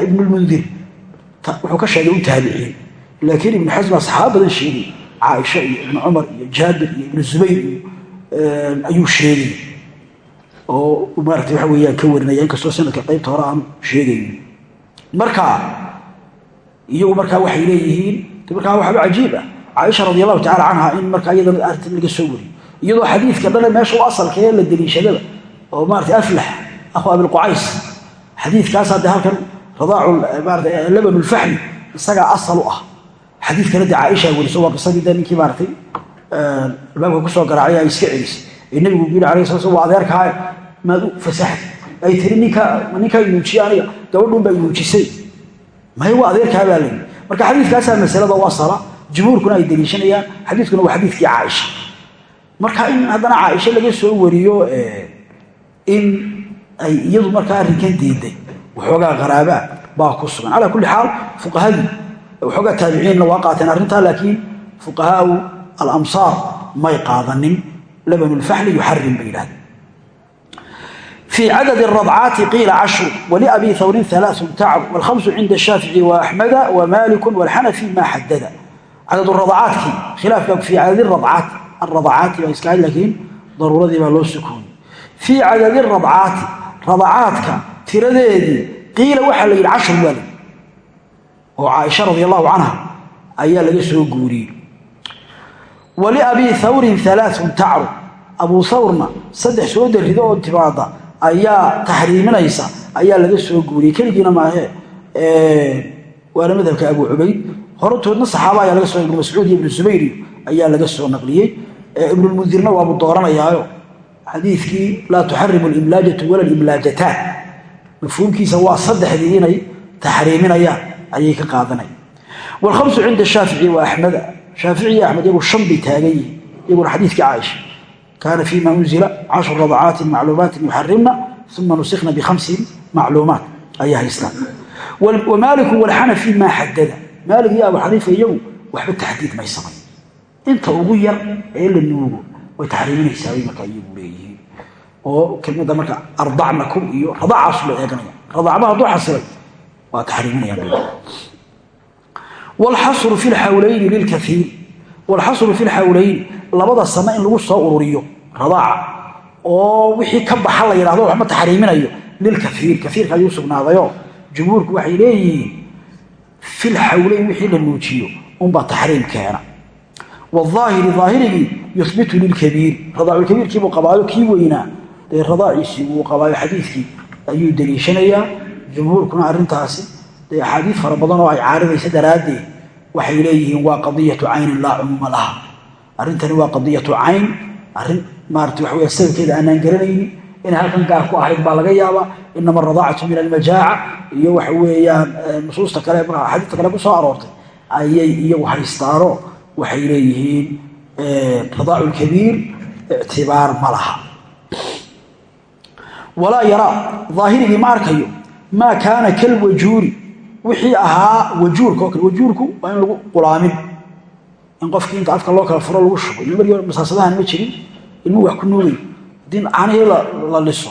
Ibnulmundir wuxuu ka sheegay u taabiciin. Laakiin ibnu xasmi aa saxaaba badan sheegay. Caaisha iyo ibnu cumar iyo jaabir iyo ibnu zubayr iyo ayuu sheegay. Oo maarata waxa weeyaan ka warinaya inkastoo sanadka qaybta hore aanu sheegayn marka iyagu markaa waxay leeyihiin markaa waxaaba cajiib ah. Caaisha radi allahu tacala canha in markaa iyadana arrin laga soo wariyo. Iyadoo xadiidka dhale meesha u asalka la deliishadaba oo maarata aflax akhu abilqucays xadiidkaasaa dee halkan radaacu maarata labanu lfaxli isagaa asal u ah. Xadiidkana dee caaisha weriso waa qisadii dee ninkii maaratay albaabka ku soo garaacay ay iska celisay. Ee nebigu yidhi alayh sala sl waa adeerkaaye maad u fasaxay ay tiri ninkaa nuujiye aniga gabadhuunbaa nuujisay may waa adeerkaa baa layi marka xadiikaasaa masalada u asala jumhuurkuna ay daliishanayaan xadiikuna waa xadiikii caaisha. Marka in haddana caaisha laga soo wariyo in ay iyadu markaa arrinkan diiday waxoogaa qaraabaa baa ku sugan. Calaa kulli xaal fuqahadii waxoogaa taabiciinna waa qaateen arrintaa laakiin fuqahaau alamsaar may qaadanin labanulfaxli yuxarim bay yidhahdeen في عدد الرضعات قيل عشر ولأبي ثور ثلاث تعب والخمس عند الشافعي وأحمد ومالك والحنفي ما حدد عدد الرضعات خلاف في عدد الرضعات الرضعات وإسكاعيل لكن ضرورة دي لو سكون في عدد الرضعات رضعاتك ترديدي قيل وحل العشر والد وعائشة رضي الله عنها أيها لقسه قوري ولأبي ثور ثلاث تعرض أبو ثورنا صدح سود الرداء والتباضة ayaa taxriiminaysa ayaa laga soo guuriyey. Keligiina maahe waana madhabka abu cubayd horatoodna saxaaba ayaa laga soo ibnu mascuud iyo ibnu zubayri ayaa laga soo naqliyey. Ibnulmundirna waabu dooranayaayo xadiidkii laa tuxarimu alimlaajatu wala limlaajataan mafhuumkiisa waa saddexdii inay taxriiminayaan ayay ka qaadanaya waalkhamsu cinda shaafici wa axmeda shaafici iyo axmed iyagu shan bay taagan yihiin iyaguna xadiidkii caaisha kaana fima unzila cashru radcaati macluumaati yuxarimna uma nusikna bihamsi macluumaat ayaa haystaan wamaaliku walxanafi maa xadada maalik iyo abu xaniifa iyagu waxba taxdiid may samayn inta ugu yar ee la nuugo way taxriiminaysaa bay markaa iyagu leeyihiin oo kelmada marka ardacnakum iyo radacaasu la eeganaya radacba hadduu xasilay waa taxriiminayaan wlxasru fi lxawlayni lilkaiir wlxasru fi lxawlayni labada sano in lagu soo ururiyo radaaca oo wixii ka baxa la yidhahdo waxma taxriiminayo lilkaiir kaiirka ayuu sugnaadayo jumhuurku waxay leeyihiin filxawleyn wixii la nuujiyo unbaa taxriim keena. Waaahiri aahirigii yubitu lilkabiir radaaculkabiirkiibuu qabaayo kii weynaa dee radaaciisii wuu qabaayo xadiidkii ayuu daliishanayaa jumhuurkuna arrintaasi dee axaadiid fara badan oo ay caaridaysa daraaddeed waxay leeyihiin waa qadiyatu caynin laa cumuuma laha. Arrintani waa qadiyatu cayn arrin maarata waxa sababkeeda aanaan garanaynin. Inay halkan ku ahayd baa laga yaabaa. Inama aradaacatu min almajaaca iyo waxa weeyaan nusuusta kale axaadiista kale ku aroortay ayay iyagu haystaano waxay leeyihiin radaacu lkabiir ictibaar ma laha. Walaa yaraa daahirigii ma arkayo maa kaana kalwajuuri wixii ahaa wajuurka oo kale. Wajuurku waa in lagu qulaamin in qofkii inta afka loo kala furo lagu shubo. Markii masaasadahan ma jirin ilmuhu wax ku nuugay haddii caanihii la liso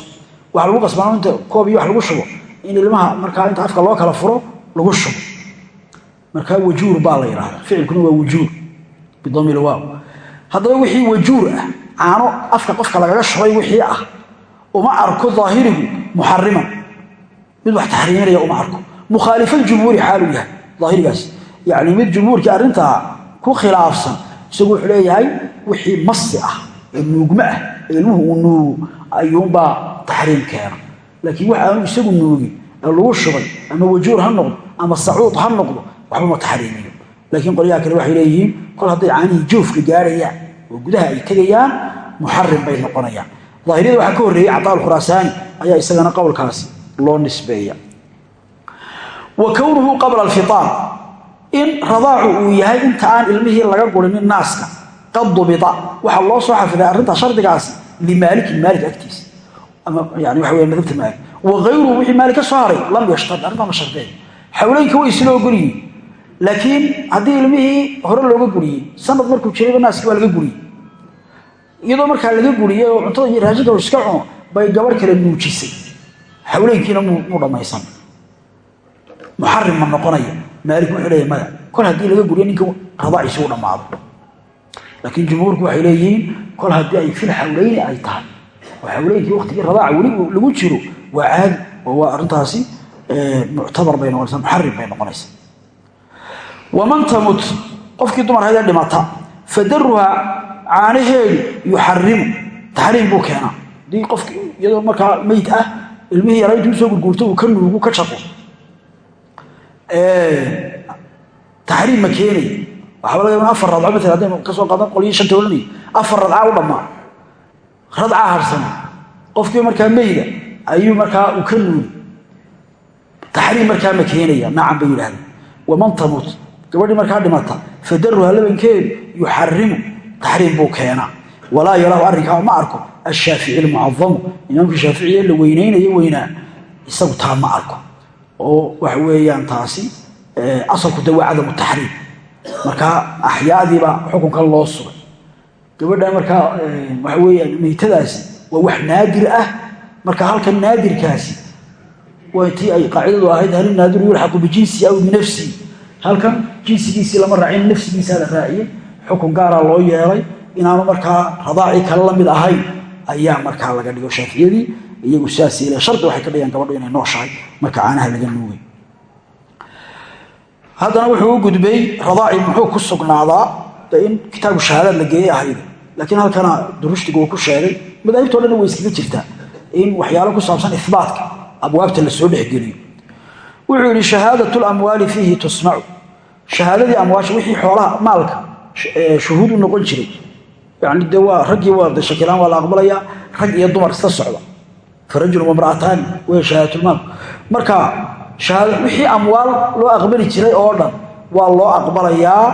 waxa lagu qasbaa inta koob iyo wax lagu shubo in ilmaha markaa inta afka loo kala furo lagu shubo. Markaa wajuur baa la yidhahdaa ficilkuna waa wujuur bidamiil waaw. Haddaba wixii wajuur ah caano afka qofka lagaga shubay wixii ah uma arko daahirigu muxariman mid wax taxriiminaya uma arko mukhaalifajumhuuri xaaluu yahay daahirigaas. Yacni mid jumhuurkii arrintaa ku khilaafsan isagu wuxuu leeyahay wixii masi ah ee nuugmo ah ee ilmuhu uu nuugo ayuunbaa taxriim keena laakiin wax aanu isagu nuugin ee lagu shubay ama wajuur ha noqdo ama sacuud ha noqdo waxba ma taxriimiyo laakiin qolyaha kale waxay leeyihiin kol hadday caanihii joofka gaarayaan oo gudaha ay tegayaan muxarim bay noqonayaan. Daahiriyada waxaa loo nisbeeya wa kownuhu qabla alfiaar in radaacu uu yahay inta aan ilmihii laga gurinin naaska qad dubita waxaa loo soo xafiday arrintaa shardigaasi limaalikin maalik agtiisa madhabta maalik. Wa hayruhu wixii maalik ka soo haray lam yashtad arrintaa ma shardeen xawleynka way isla ogolyihiin laakiin haddii ilmihii hore looga guriyey sanad markuu jirayba naaskii waa laga guriyey. Iyadoo markaa laga guriyey oo cuntada iyo raashinka iska cuno bay gabarh kale nuujisay. Xawleynkiina muxarim ma noqonaya maalik wuxuu leeyahy maya kol haddii laga guriyo ninka radaaciisi u dhammaado laakiin jumhuurku waxay leeyihiin kol haddii ay fil xawleyni ay tahay oo xawleynkii waktigii radaaca weli lagu jiro waa caadi oo waa arrintaasi muctabar bay noqonaysa muxarim bay noqonaysa waman tamut qofkii dumar haydee dhimata fadaruha caanaheedu yuxarimu taxriim buu keenaa. Haddii qofki iyadoo markaa meyd ah ilmihii shaqo taxriim ma keenay. Waxaaba laga yaaba afar radco maala haddaynu ka soo qaadan qolyo shanta olanay afar radca u dhammaa radcaa harsana qofkii markaa meyda ayuu markaa uu ka nuuli taxriim markaa ma keenaya nacam bay yidhahdeen. Waman tamut. Gabadhii markaa dhimata fadaruha labankeedu yuxarimu taxriim buu keenaa. Walaa yalahu arrinkaa ma arko ashaafici almucadamu imaamkii shaaficiye la weynaynayo weynaa. Isagu taa ma arko oo waxa weeyaan taasi asalku de waa cadamu taxriim markaa axyaadiiba xukunkan loo sugay gabadha markaa waxa weyaan meytadaasi waa wax naadir ah. Marka halkan naadirkaasi waa tii ay qaacidadu ahayd hal naadiru yulxaqu bijinsi aw binafsihi halkan jinsigiisii lama raacin nafsigiisaa la raaciyey. Xukun gaaraa loo yeelay inaanu markaa radaaci kale la mid ahayn ayaa markaa laga dhigo shaaficiyadii iyagu sidaas ile shardi waxay ka dhigeen gabadhu inay nooshahay marka caanaha laga nuugay. Haddana wuxuu u gudbay radaaci muxuu ku sugnaadaa in kitaabu shahaadaad la geeyey ahayd. Laakiin halkana durushtiga uu ku sheegay madaahibto dhan way iskaga jirtaa in waxyaalo ku saabsan ibaatka abwaabta la soo dhexgeliyo. Wuxuu yidhi shahaadat lamwaali fiihi tusmacu shahaadadii amwaasha wixii xoolaha maalka shuhuud u noqon jiray. Yani de waa raggii waa shakilaan waa la aqbalayaa rag iyo dumar isla socda fa rajulun wamra'ataani wey shahaadatulmaal marka wixii amwaal loo aqbali jiray oo dhan waa loo aqbalayaa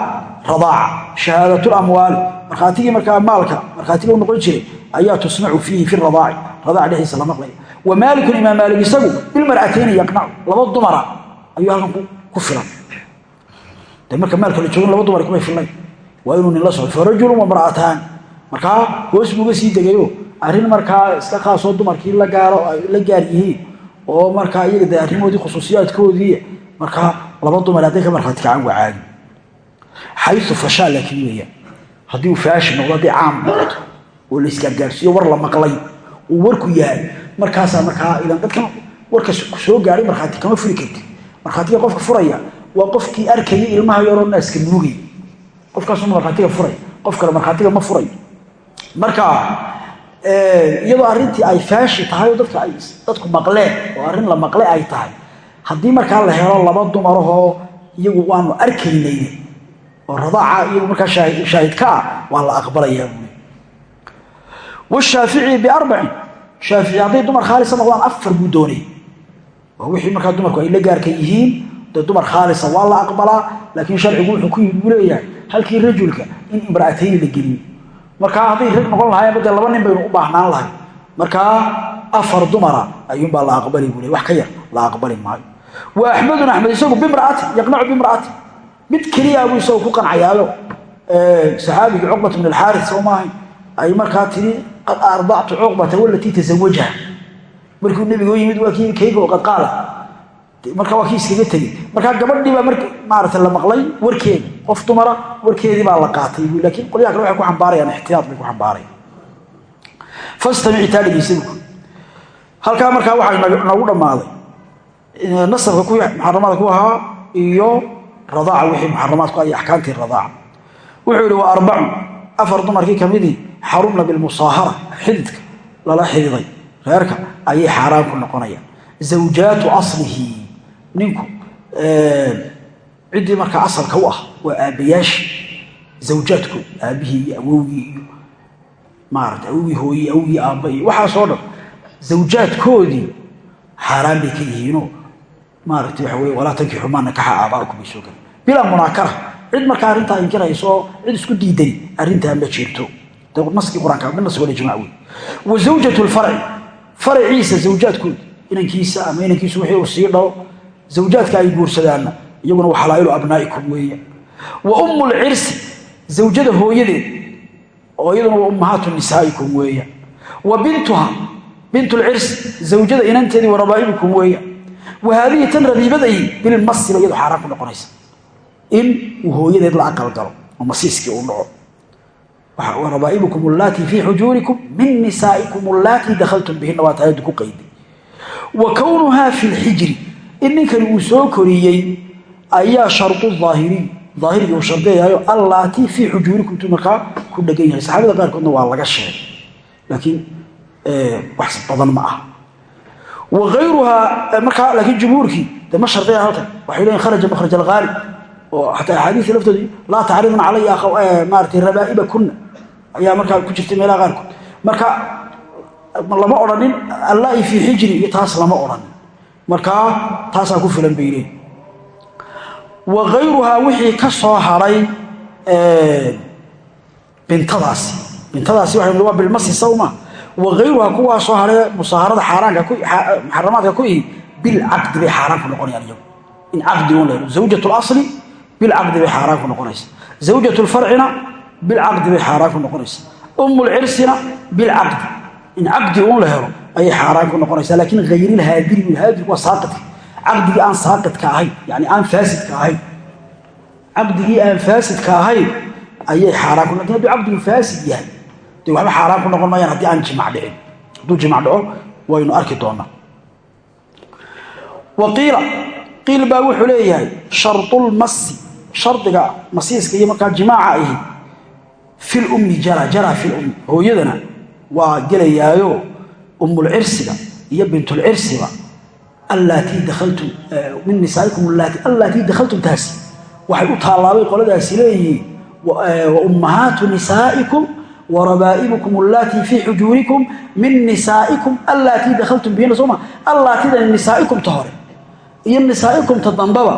radaaca shahaadatul amwaali markhaatigii markaa maalka markhaatiga u noqon jiray ayaa tusmacu fiihi fi radaaci radaac dhexdiisa la maqlaya wa maalikun imaam maalik isagu bilmar'atayni yaqnacu laba dumara ayuu halkan ku filan. De marka maalka la joogin laba dumar kumay filnayn waa inuu nin la socdo. Fa rajulun wamra'ataan markaa arrin markaa iska kaasoo dumarkii la gaaro la gaar yihiin oo markaa iyaga de arrimoodii khusuusiyaadkoodii markaa laba dumar hadday ka markhaati kacaan waa caadi xayu fashaa laakiin weeyaan haddii uu faashi noqdo caam noqoto oo la isgaargaarsiiyo war la maqlay uu warku yahay markaasaa markaa idan dadkan warka soo gaaray markhaati kama furi karti markhaatiga qofka furaya waa qofkii arkaya ilmaha yaroo naaska nuugay. Qofkaasuma markhaatiga furay qof kale markhaatiga ma furay. Marka iyadoo arrintii ay faashi tahay oo dadka ay dadku maqleen oo arrin la maqle ay tahay. Haddii markaa la helo laba dumarahoo iyagu waanu arkaynay. Oo radaaca iyagu markaa shaahid ka ah waa la aqbalayaa buuli biarbacin shaafici hadday dumar khaalisa noqdaan afar buu doonay. Waa wixii markaa dumarku ay la gaarka yihiin dee dumar khaalisa waa la aqbalaa laakiin sharcigu wuxuu ku leeyahay halkii rajulka in imra'atayni la geliyo markaa hadday rag noqon lahaayeen badee laba nin baynu u baahnaan lahay markaa afar dumara ayuunbaa la aqbali buu le wax ka yar la aqbali maayo. Wa axmedun axmed isagu bimra'ati yaqnacu bimra'ati mid keliya buu isagu ku qancayaayo saxaabigii cuqbat bn alxaaris soo maahay ay markaa tiri qad ardactu cuqbata walatii tasawajaha markuu nebigu yimid waa kii kayga oo qad qaala. Marka waa kii iskaga tegey. Markaa gabadhii baa mark maarata la maqlay warkeeda qof dumara warkeedii baa la qaatay. Bu lakiin qolyaha kale waxay ku xambaarayaan ixtiyaad bay ku xambaarayaan fastamici taa dhegeysabuku halkaa markaa waxaa noogu dhammaaday. Nasabka kuwii muxaramaadka ku ahaa iyo radaaca wixii muxaramaadku iyo axkaamtii wuxuu yihi wa afar dumarkii kamidii xarumna bilmusaahara xididka lala xididay reerka ayay xaaraan ku noqonayaan. Zawjaatu aslihi ninku ciddii markaa asalka u ah waa aabbayaashii zawjaadku aabbihii iyo awowgii iyo maarata awogii hooye awogii aabba iyo waxaasoo dhan zawjaadkoodii xaaraan bay ka yihiinoo maarata waxa weye walaa tankixu maa nakaxa aaba'akum soo gala. Bilaa munaakara cid markaa arrintaa inkirayso cid isku diidani arrintaa ma jirto. Naskii qur'aanka mid nas wala jamac wey wa zawjatu lfarci faraciisa zawjaadkooda inankiisa ama inankiisu wixii uu sii dhalo zawjaadka ay guursadaanna iyaguna waa xalaa'ilu abnaa'ikum weeye. Wa ummu lcirsi zawjada hooyadeed oo iyaduna waa ummahaatu nisaa'ikum weeya wa bintuha bint lcirsi zawjada inanteedii wa rabaa'ibukum weeya wa haadihi tan rabiibadahi bilmasiba iyadu xaaraan ku noqonaysa. In uu hooyadeed la aqal galo oo masiiskii uu dhaco rabaa'ibukum allaatii fii xujuurikum min nisaa'ikum soo koriyey ayaa shardu aahiriy aahirigii uu shardiyayo allaatii fii xujuurikum intuu ku dhegan yahay. Saxaabada qaarkoodna waa laga sheegay laakiin wax badan ma ah wa ayruhaa markaa laakiin jumhuurkii de ma halkan. Waxay leeyiin kharaja makhraj alghaalib oo xataa axaadiista laftooda laa taxridna calaya maarata rabaa'iba kunna. Ayaa markaa ku jirtay meelaha qaarkood. Marka lama odhanin allaa'i fii xijri iyo taas lama odhanin. Markaa taasaa ku filan bayleen wa hayruhaa wixii ka soo hadhay bintadaasi. Bintadaasi waa bilmasi sawma. Wa hayruhaa kuwaa soo hadhay musaaharada xaaraanka muxaramaadka ku ihi bilcaqdi bay xaaraan ku noqonayaan iyagu. In caqdi un leedo zawjat lasli bilcaqdi bay xaaraan ku noqonaysa. Zawjat lfarcina bilcaqdi bay xaaraan ku noqonaysa. Umulcirsina bilcaqdi in caqdi un la helo ayay xaaraan ku noqonaysaa laakiin hayrilhaadiri haadirku waa saaqidka caqdigii aan saaqidka ahayn yani aan faasidka ahayn caqdigii aan faasidka ahayn ayay xaaraan ku laakiin hadduu caqdigu faasid yahay dee waxba xaaraan ku noqon maayaan haddii aan jimac dhicin. Hadduu jimac dhaco waynu arki doonaa. Wa qiila qiil baa wuxuu leeyahay shardulmasi shardiga masiiska iyo markaa jimaaca ahi filummi jara jara filummi hooyadana waa gelayaayo ummulcirsiga iyo dakaltum min nisaaikum allaatii dakhaltum taasi waxay u taallaabay qoladaasi leeyihiin wa ummahaatu nisaa'ikum wa rabaa'ibukum allaatii fii xujuurikum min nisaa'ikum allaatii dakhaltum bihina sooma allaatiidani nisaa'ikumta hore iyo nisaa'ikumta dambaba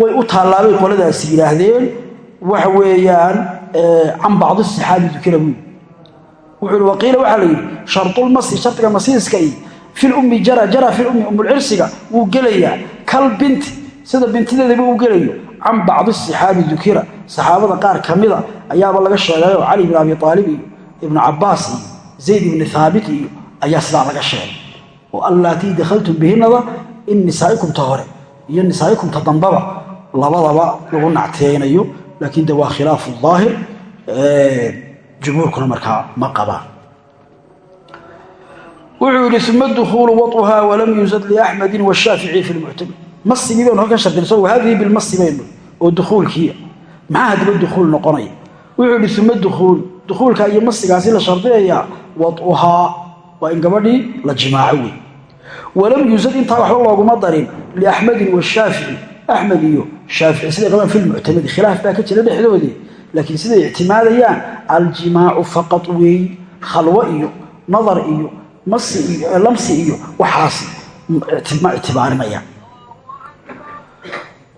way u taallaabay qoladaasi yidhaahdeen. Waxa weeyaan can bacdi saxaabi dukira wuxuu waqiila waxaa la yidhi shardulmasi shardiga masiiska i filummi jara jara filummi ummulcirsiga wuu gelayaa kal binti sida bintideedaba uu gelayo. Can bacdi saxaabi dukira. Saxaabada qaar ka mida ayaaba laga sheegayoo cali bin abi aalib iyo ibnu cabaas iyo zayd ibni haabit iyo ayaa sidaa laga sheegay. Oo allaatii dakhaltum bihinada in nisaa'ikumta hore iyo nisaa'ikumta dambaba labadaba lagu nacteynayo laakiin de waa khilaafu daahir jumhuurkuna markaa ma qabaan wuxuu yidhi uma dukuulu waطuhaa walam yusad liaxmedin washaafici fi lmuctamid masigii baynu halkan shardinso wahadihi bilmasi baynu oo dukuulkiia maxaa hadaba dukuul noqonaya wuxuu yidhi uma dukuul dukuulka iyo masigaasi la shardinayaa waطuhaa waa in gabadhii la jimaaco wey walam yusad intaa waxba looguma darin liaxmedin washaafici axmed iyo shaafici siday qabaan fi lmuctamadi khilaaf baa ka jira dhexdoodii laakiin siday ictimaadayaan aljimaacu faqad weey khalwo iyo nadar iyo lamsi iyo waxaas ma ictibaarinayaan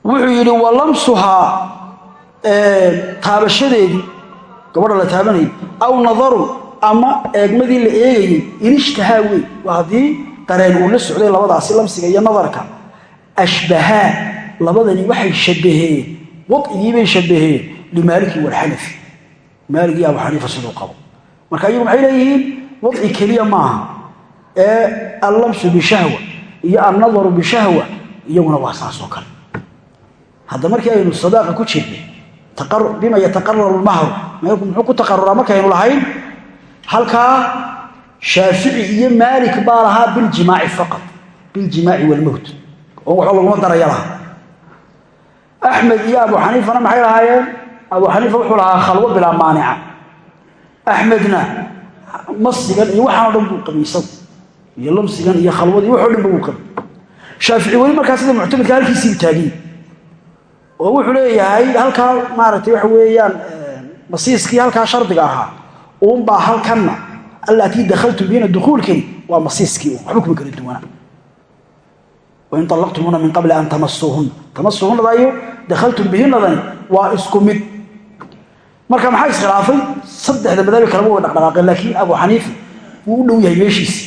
wuxuu yidhi wa lamsuhaa taabashadeedii gabadha la taabanayay aw nadarun ama eegmadii la eegayey inishtahaa wey waa haddii dareen uu la socday labadaasi lamsiga iyo nadarka. Ashbahaa labadani waxay shabbaheen. Wadcigiibay shabbaheen. Limaaliki walxanafi maalig abu xaniifa siduu qabo. Marka iyagu maxay leeyihiin? Wadci keliya maaha ee allamsu bishahwa iyo annadaru bishahwa iyaguna waa saasoo kale. Hadda markii aynu sadaaqa ku jirnay bima yataqararu lmahru muxuu ku taqaruraa markaynu lahayn? Halkaa shaafici iyo maalik baa lahaa biljimaaci faqad biljimaaci walmowt oo waxba laguma daraya laha axmed iyo abu xaniifana maxay lahaayeen? Abu xaniifa wuxuu lahaa khalwo bilaa maanica axmedna masigan iyo waxaan o dhan buu qabiisada iyo lamsigan iyo khalwadii waxo dhan ba uu qabi shaafici weli markaa sida muctamidka halkiisii taagin oo wuxuu leeyahay halkaa maaragtay waxa weeyaan masiiskii halkaa shardiga ahaa uunbaa halkanna allaatii dakhaltum bihina dukuulkani waa masiiskii waxba kuma kala duwana. Wain allaqtumuuna min qabli an tamasuuhunna tamasuuhunnadaayo dakhaltum bihinadani waa isku mid. Marka maxaa iskhilaafay saddexda madaabi kaleba way dhaqdhaqaaqeen laakiin abu xaniifa wuu u dhow yahay meeshiisi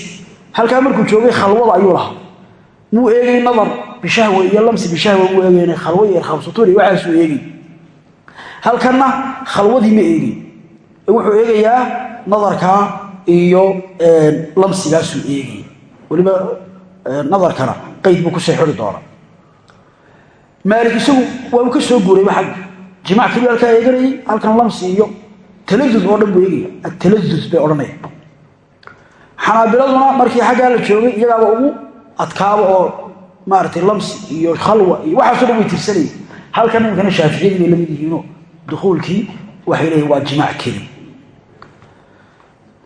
halkaa markuu joogay khalwada ayuu lahaa. Muu eegay nadar bishahwa iyo lamsi bishahwa muu eegayna khalwo iyo khamsatuun iyo waxaasuu eegay. Halkanna khalwadii ma eegay wuxuu eegayaa nadarkaa iyo lamsigaasuu eegay. Weliba nadarkana qayd buu ku soo xiri doona maalik isagu waa uu ka soo guurayba xagga jimac keliyu halkaa eeganayay halkan lamsi iyo taladud oo dhan buu eegaya ataladud bay odhanaya xanaabiladuna markii xaggaa la joogay iyagaaba ugu adkaaba oo maaragtay lamsi iyo khalwa iyo waxaaso dhan way tirsanayay halkan iminkana shaaficiyadii bay la mid yihiinoo dukuulkii waxay leeyihiin waa jimaac keli.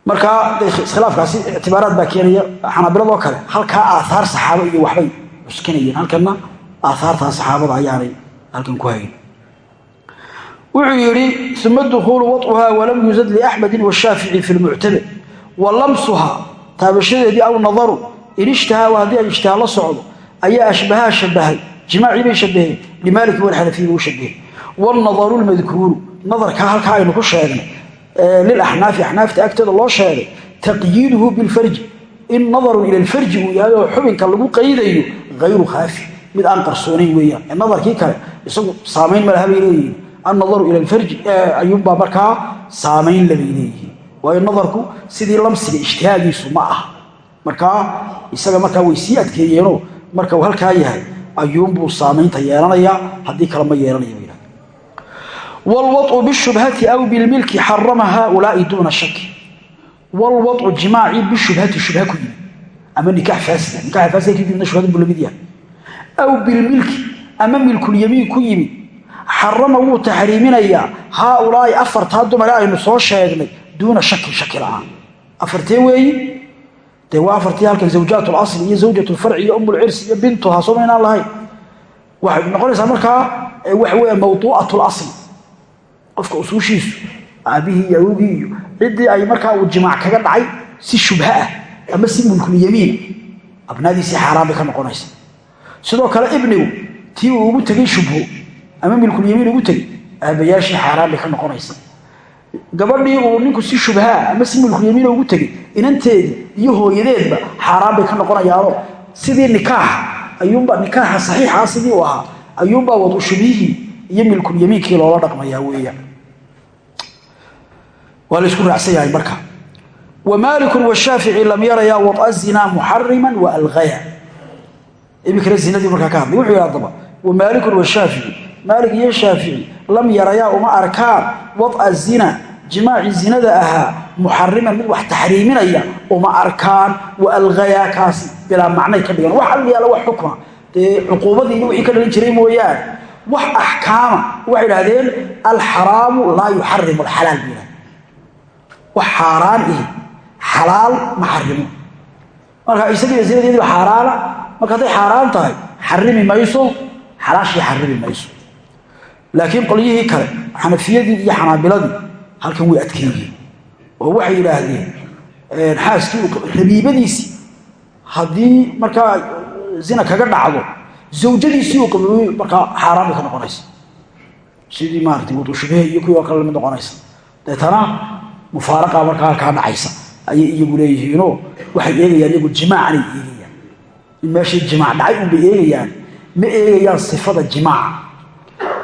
Marka iskhilaafkaasi ictibaaraad baa keenaya xanaabiladoo kale. Halkaa aaaar saxaaba iyo waxbay cuskanayeen halkanna aaaartaa saxaabada ayaanay halkan ku hayn. Wuxuu yidhi uma dukuulu waطuhaa walam yusad liaxmedin washaafici fi lmuctabe wa taabashadeedii aw nadaru in ishtahaa haddii ay ishtaha la socdo ayaa ashbahaa shabahay jimaacii bay shabaheen limaaliki walxanafiyi buu shabaheen. Waalnadaru lmadkuuru nadarkaa halkaa aynu ku sheegnay lilaxnaafi axnaafta agteeda loo sheegay taqyiiduhu bilfarji in nadarun ila lfarji uu yahay oo xubinka lagu qaydayo hayru khaafi mid aan qarsoonayn weeyaan. Nadarkii kale isagu saamayn ma laha bay leeyihiin. Annadaru ila alfarji ayuunbaa markaa saamayn labay leeyihiin waayo nadarku sidii lamsiga ijtihaagiisu ma ah markaa isaga markaa way sii adkeeyeenoo marka uu halkaa yahay ayuunbuu saamaynta yeelanayaa haddii kale ma yeelanaya bay bishubhati aw bilmilki xarama haaulaai duuna shaki waalwadcu jimaacii bishubhati shubha ku yimid. Ama nikaax faasida nikaxa faasida kadibna shubhadun buu la mid yahay. Aw bilmilki ama milkulyamiin ku yimid. Xarama wuu taxriiminayaa haaulaai afartaa dumare aynu soo sheegnay duuna shakin shaki la'aan afartee weeyi dee waa afartii halkan zawjaat lasli iyo zawjat lfarci iyo umulcirsi iyo bintuha soo maynaan lahayn waxay noqonaysaa markaa waxa weya mawduucat lasli qofka usuushiisu aabihii iyo awogii iyo ciddii ay markaa uu jimaac kaga dhacay si shubha ah ama si mulkulyamiina abnaadiisii xaaraan bay ka noqonaysa sidoo kale ibnigu tii uu ugu tegey shubho ama milkulyamiin ugu tegey aabayaashii xaaraan bay gabadhii uu ninku si shubhaa ama si milkulyamiina ugu tegey inanteedii iyo hooyadeedba xaaraan bay ka noqonayaanoo sidii nikaax ayuunbaa nikaaxa saxiixaa sidii u ahaa ayuunbaa wadu shubhihii iyo milkulyamiinkii loola dhaqmayaa weeyaan waa laysku raacsan yahay marka. Wa maalikun washaafici lam yarayaa wada zinaa muxariman wa alghaya. Iminkana zinadii markaa ka hadlay wuxuu yidhi haddaba wa maalikun washaafici maalik iyo shaafici lam yarayaa uma arkaan. Wada zina jimaacii zinada ahaa muxariman mid wax taxriiminaya uma arkaan. Wa alghayaa kaasi bilaa macnay ka dhigan. Wax alyaala wax xukma dee cuquubadii iyo wixii ka dhalin jiray mooyaane. Wax axkaama waxay idhahdeen alxaraamu laa yuxarimu alxalaal buu yidhahda wax xaaraan ihi. Xalaal ma xarimo marka isagii zinadeediiba xaaraana marka hadday xaaraan tahay xarimi laakiin qolyihii kale xanafiyadii iyo xanaabiladii halkan way adkeeyeen oo waxay yidhaahdeen xaaskii rabiibadiisii haddii markaa zina kaga dhacdo zawjadiisii uu qaboobey markaa xaaraan bay ka noqonaysa. Sidii maarata wudu shubhe iyo kuwii kale la mid noqonaysa. Deetana mufaaraqa markaa halkaa dhacaysa. Ayay iyagu leeyihiinoo waxay eegayaan iyagu jimaacanay eegayaan. In meeshii jimaac dhacay unbay eegayaan. Ma eegayaan sifada jimaaca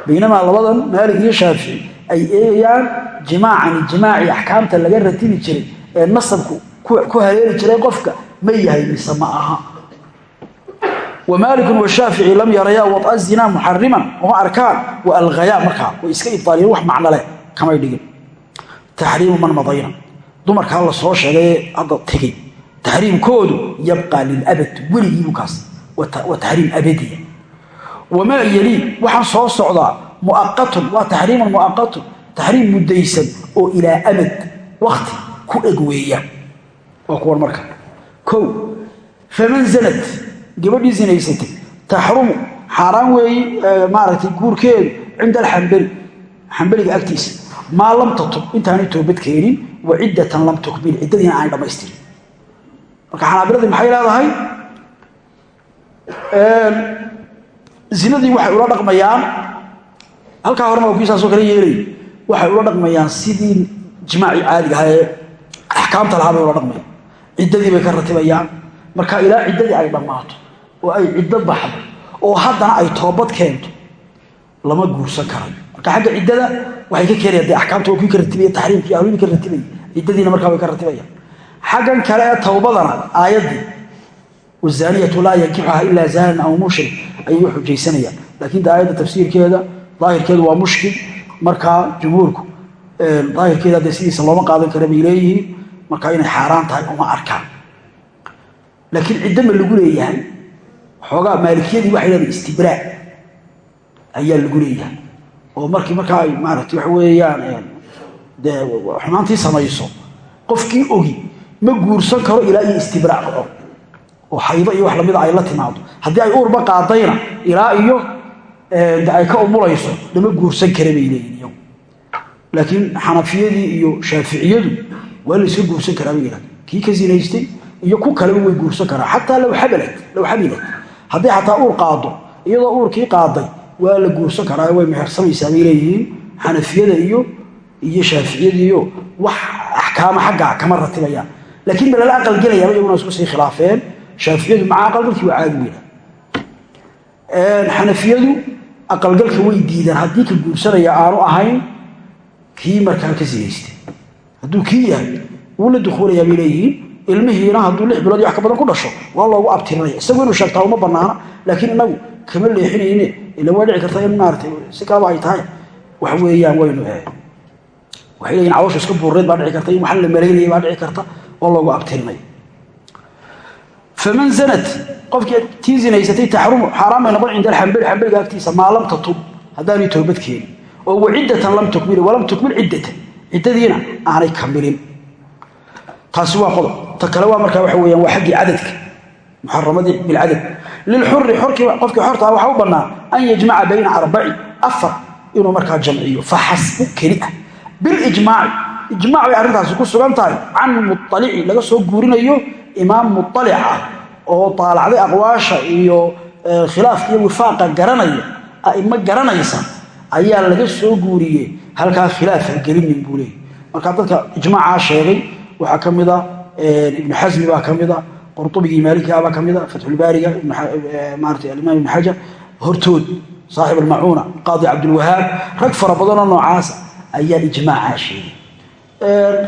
baynamaa labadan maalig iyo shaafici ay eegayaan jimaacani jimaacii axkaamta laga ratibi jiray ee nasabku ku haleeli jiray qofka ma yahay mise ma aha wa maalikun washaafici lam yarayaa wada zinaa muxariman uma arkaan wa alghayaa markaa way iska ibaaliyeen wax macno leh kamay dhigin taxriimu man madayna dumarkaa la soo sheegay hadda tegey taxriimkoodu yabqaa lilabad weligiibu kaas waa taxriim abadiya wamaa yelii waxaan soo socdaa muaqatun waa taxriimun muaqatun taxriim muddaysan oo ilaa amad wakti ku eg weeyaan waa kuwan marka kow faman zanad gabadhii zinaysatay taxrumu xaaraan weeyi maaragtay guurkeedu cinda alxambali xambaliga agtiisa maa lam tatub intaanay toobad keenin wa ciddatan lam tukmil ciddadiina aanay dhammaystirin marka xanaabiladii zinadii waxay ula dhaqmayaan. Halkaa horena waa kuisaasoo kale yeelay. Waxay ula dhaqmayaan sidii jimaacii caadiga ahaa ee axkaamta lahaa ula dhaqmayaan. Ciddadii bay ka ratibayaan. Marka ilaa ciddadii ay dhammaato oo ay ciddo baxdo oo haddana ay toobad keento lama guursan karayo marka xagga ciddada waxay ka keenayaan dee axkaamta waa kuwii ka ratibaya taxriimkii ahludii ka ratibaya ciddadiina markaa way ka ratibayaan. Xaggan kale ee towbadana aayaddii wazaaniyatu laa yankixuha ilaa zaanan aw mushrik ayay xujaysanayaan laakiin de aayadda tafsiirkeeda daahirkeedu waa mushkil markaa jumhuurku daahirkeeda dee sidiisa looma qaadan kara bay leeyihiin markaa inay xaaraan tahay uma arkaan laakiin ciddo ma lagu leeyahay xoogaa maalikiyadii waxay leedahay istibraa ayaa lagu leeyahay oo markii markaa ay maaragtay waxa weeyaan dee xumaantii samayso qofkii ogi ma guursan karo ilaa iyo istibraa dhaco oo xaydo iyo wax lamida ay la timaado. Haddii ay uurba qaadayna ilaa iyo de ay ka umulayso lama guursan kara bay leeyihiin iyagu. Laakiin xanafiyadii iyo shaaficiyadu waa la iska guursan karaa kii ka zinaystay iyo ku kaleba way guursan karaa xataa low xabalad low xabilad haddii xataa uur qaado iyadoo uurkii qaaday waa la guursan karaa way mehersamaysaa bay leeyihiin. Xanafiyada iyo iyo shaaficiyadiiyo wax axkaama xaggaa kama ratibayaan laakiin ma lala aqalgelayaaba iyaguna isku sii khilaafeen shaaficiyadu maca aqalgalkii waa caadi weyna xanafiyadu aqalgalka way diidaan. Haddii ka guursanaya aanu ahayn kii markaa ka sinaystay hadduu kii yahay wuu la dukuulayaa bay leeyihiin. Ilmihiina hadduu lix bilood iyo wax ka badan ku dhasho waa loogu abtirinaya. Isagu inuu sheegtaa uma banaana laakiin inagu kama leexinayne. Ila waa dhici karta in maarata si kalaba ay tahay. Wax weeyaan waynu waxay leeyihiin cawashu iska buurreed baa dhici karta faman zanat qofkii tii zinaysatay taxrumu xaaraamay noqon cinda alxambali xambaliga agtiisa maa lam tatub haddaanay toobad keenin oo waciddatan lam tukmil walam tukmil ciddatan ciddadiina aanay kamilin taasi waa qodob ta kale waa markaa waxa weyaan waa xaggii cadadka muxaramadii bilcadad lilxuri qofkii xortaa waxaa u bannaa an yajmaca bayna arbaci afar inuu markaa jamciyo fa xasbu keli ah bilijmaaci ijmac bay arrintaasi mualici laga soo guurinayo imaam mualic oo taalacday aqwaasha iyo khilaafka iyo wifaaqa garanaya a'imo garanaysa ayaa laga soo guuriyey halkaa khilaafa gelinin buu leeyay markaa dadka ijmaacaa sheegay waxaa ka mida ibnu xasmi baa ka mida qurubigii maalikiga baa ka mida fatxulbaariga maarata alimaam ibnu xajar hortood saaxib almacuuna qaadi cabdilwahaab rag fara badanoo noocaasa ayaa ijmaacaa sheegay.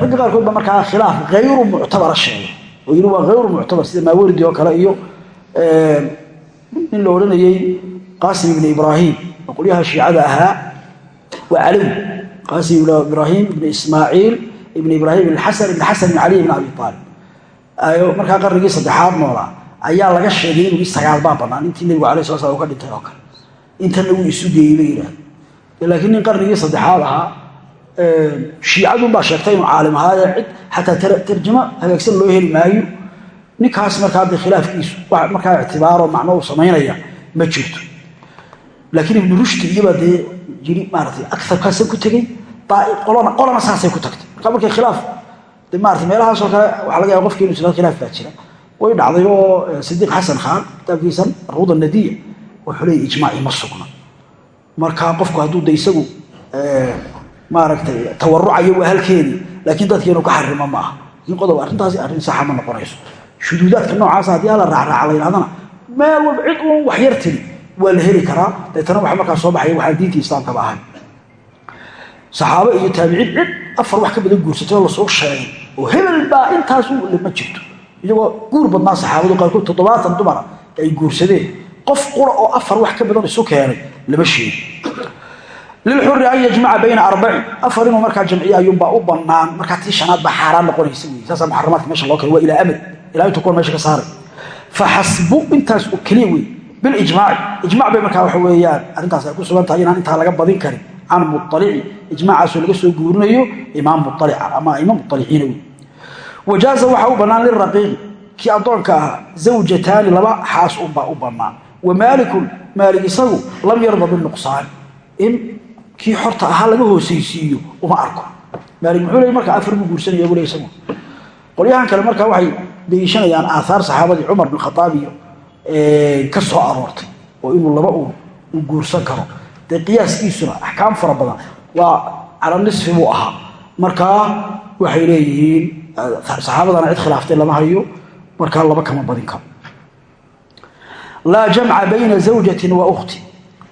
Ragga qaarkood ba markaa khilaaf hayru muctabara sheegay yiri waa hayru muctabar sida maawardi oo kale iyo nin la odhanayey qaasim ibni ibraahim oo qolyaha shiicada ahaa waa calawi qaasim ibn ibraahim ibn ismaaciil ibn ibraahim ibn xasan ibn xasan ibn cali ibn abi aalib markaa qarnigii saddexaad noolaa ayaa laga sheegay inuu sagaal baa bannaan intii nebigu alay sala slam u ka dhintay oo kale. Intana wuu isu geeyey bay yidhaahda laakiin nin qarnigii saddexaad ahaa shiicadunbaa sheegtay inuu caalim ahaaye xataa tarjamo hagaagsan loo heli maayo. Ninkaas markaa de khilaafkiisu markaa ictibaaro macno uu samaynaya ma jirto. Laakiin ibnu rushdi iyobaa dee jiri maaratay aarkaasa ku tegey qolana saasay ku tagtay. Marka markay khilaaf de maarata meelahaasoo kale waxaa laga yaaba qofki inu isla khilaaf baa jira. Way dhacday oo sidiiq xasan khaan kitaabkiisan ruuda nadiya wuxuu leeyay ijmaaci ma sugna. Marka qofku hadduu de isagu maaragtay tawarucayo waa halkeedii laakiin inuu ka xarimo ma aha in qodob arrintaasi arrin saxa ma noqonayso. Shuduudaadka noocaasa haddii hala raacraaca la yidhahdana meel walba cid uun wax yar tiri waa la heli karaa. Deetana waxa markaa soo baxaya waxaa diinta islaamkaba ahay saxaabo iyo taabiciin cid afar wax ka badan guursatay oo la soo sheegay oo hebel baa intaas ma jirto. Iyagoo guur badnaa saxaabadu qaarkood toddobaatan dumara ay guursadeen. Qof qura oo afar wax ka badan isu keenay lama sheegi lilxuri an yajmaca bayna arbaci afar inuu markaa jamciya ayuunbaa u banaan markaa tii shanaad baa xaaraan noqonaysa wey saasaa muxaramaadka meesha loo kale waa ilaa amad ilaa intuu kuwan meesha ka saaray fa xasbu intaas oo keliya wey bilijmaaci ijmac bay markaa waxa weeyaan arrintaas ay ku sugan tahay inaan intaa laga badin karin can mualici ijmaacaasoo laga soo guurinayo imaam mualica ama aima mualiciina wey wajaaza waxaa u bannaan liraqiiqi kii addoonka ahaa zawjataani laba xaas unbaa u bannaan wa maalikun maalig isagu lam yarda binuqsaan in kii xorta ahaa laga hoosaysiiyo uma arko. Maalig muxuu leey markaa afar buu guursanaya buu le isagu. Qolyahan kale markaa waxay daliishanayaan aaaar saxaabadii cumar bin khataab iyo ka soo aroortay oo inuu laba uu guursan karo. Dee qiyaaskiisuna axkaam fara badan. Waa cala nisfi buu ahaa. Markaa waxay leeyihiin saxaabadana cid khilaaftay lama hayo. Markaa laba kama badin karo. Laa jamca bayna zawjatin wa ukhti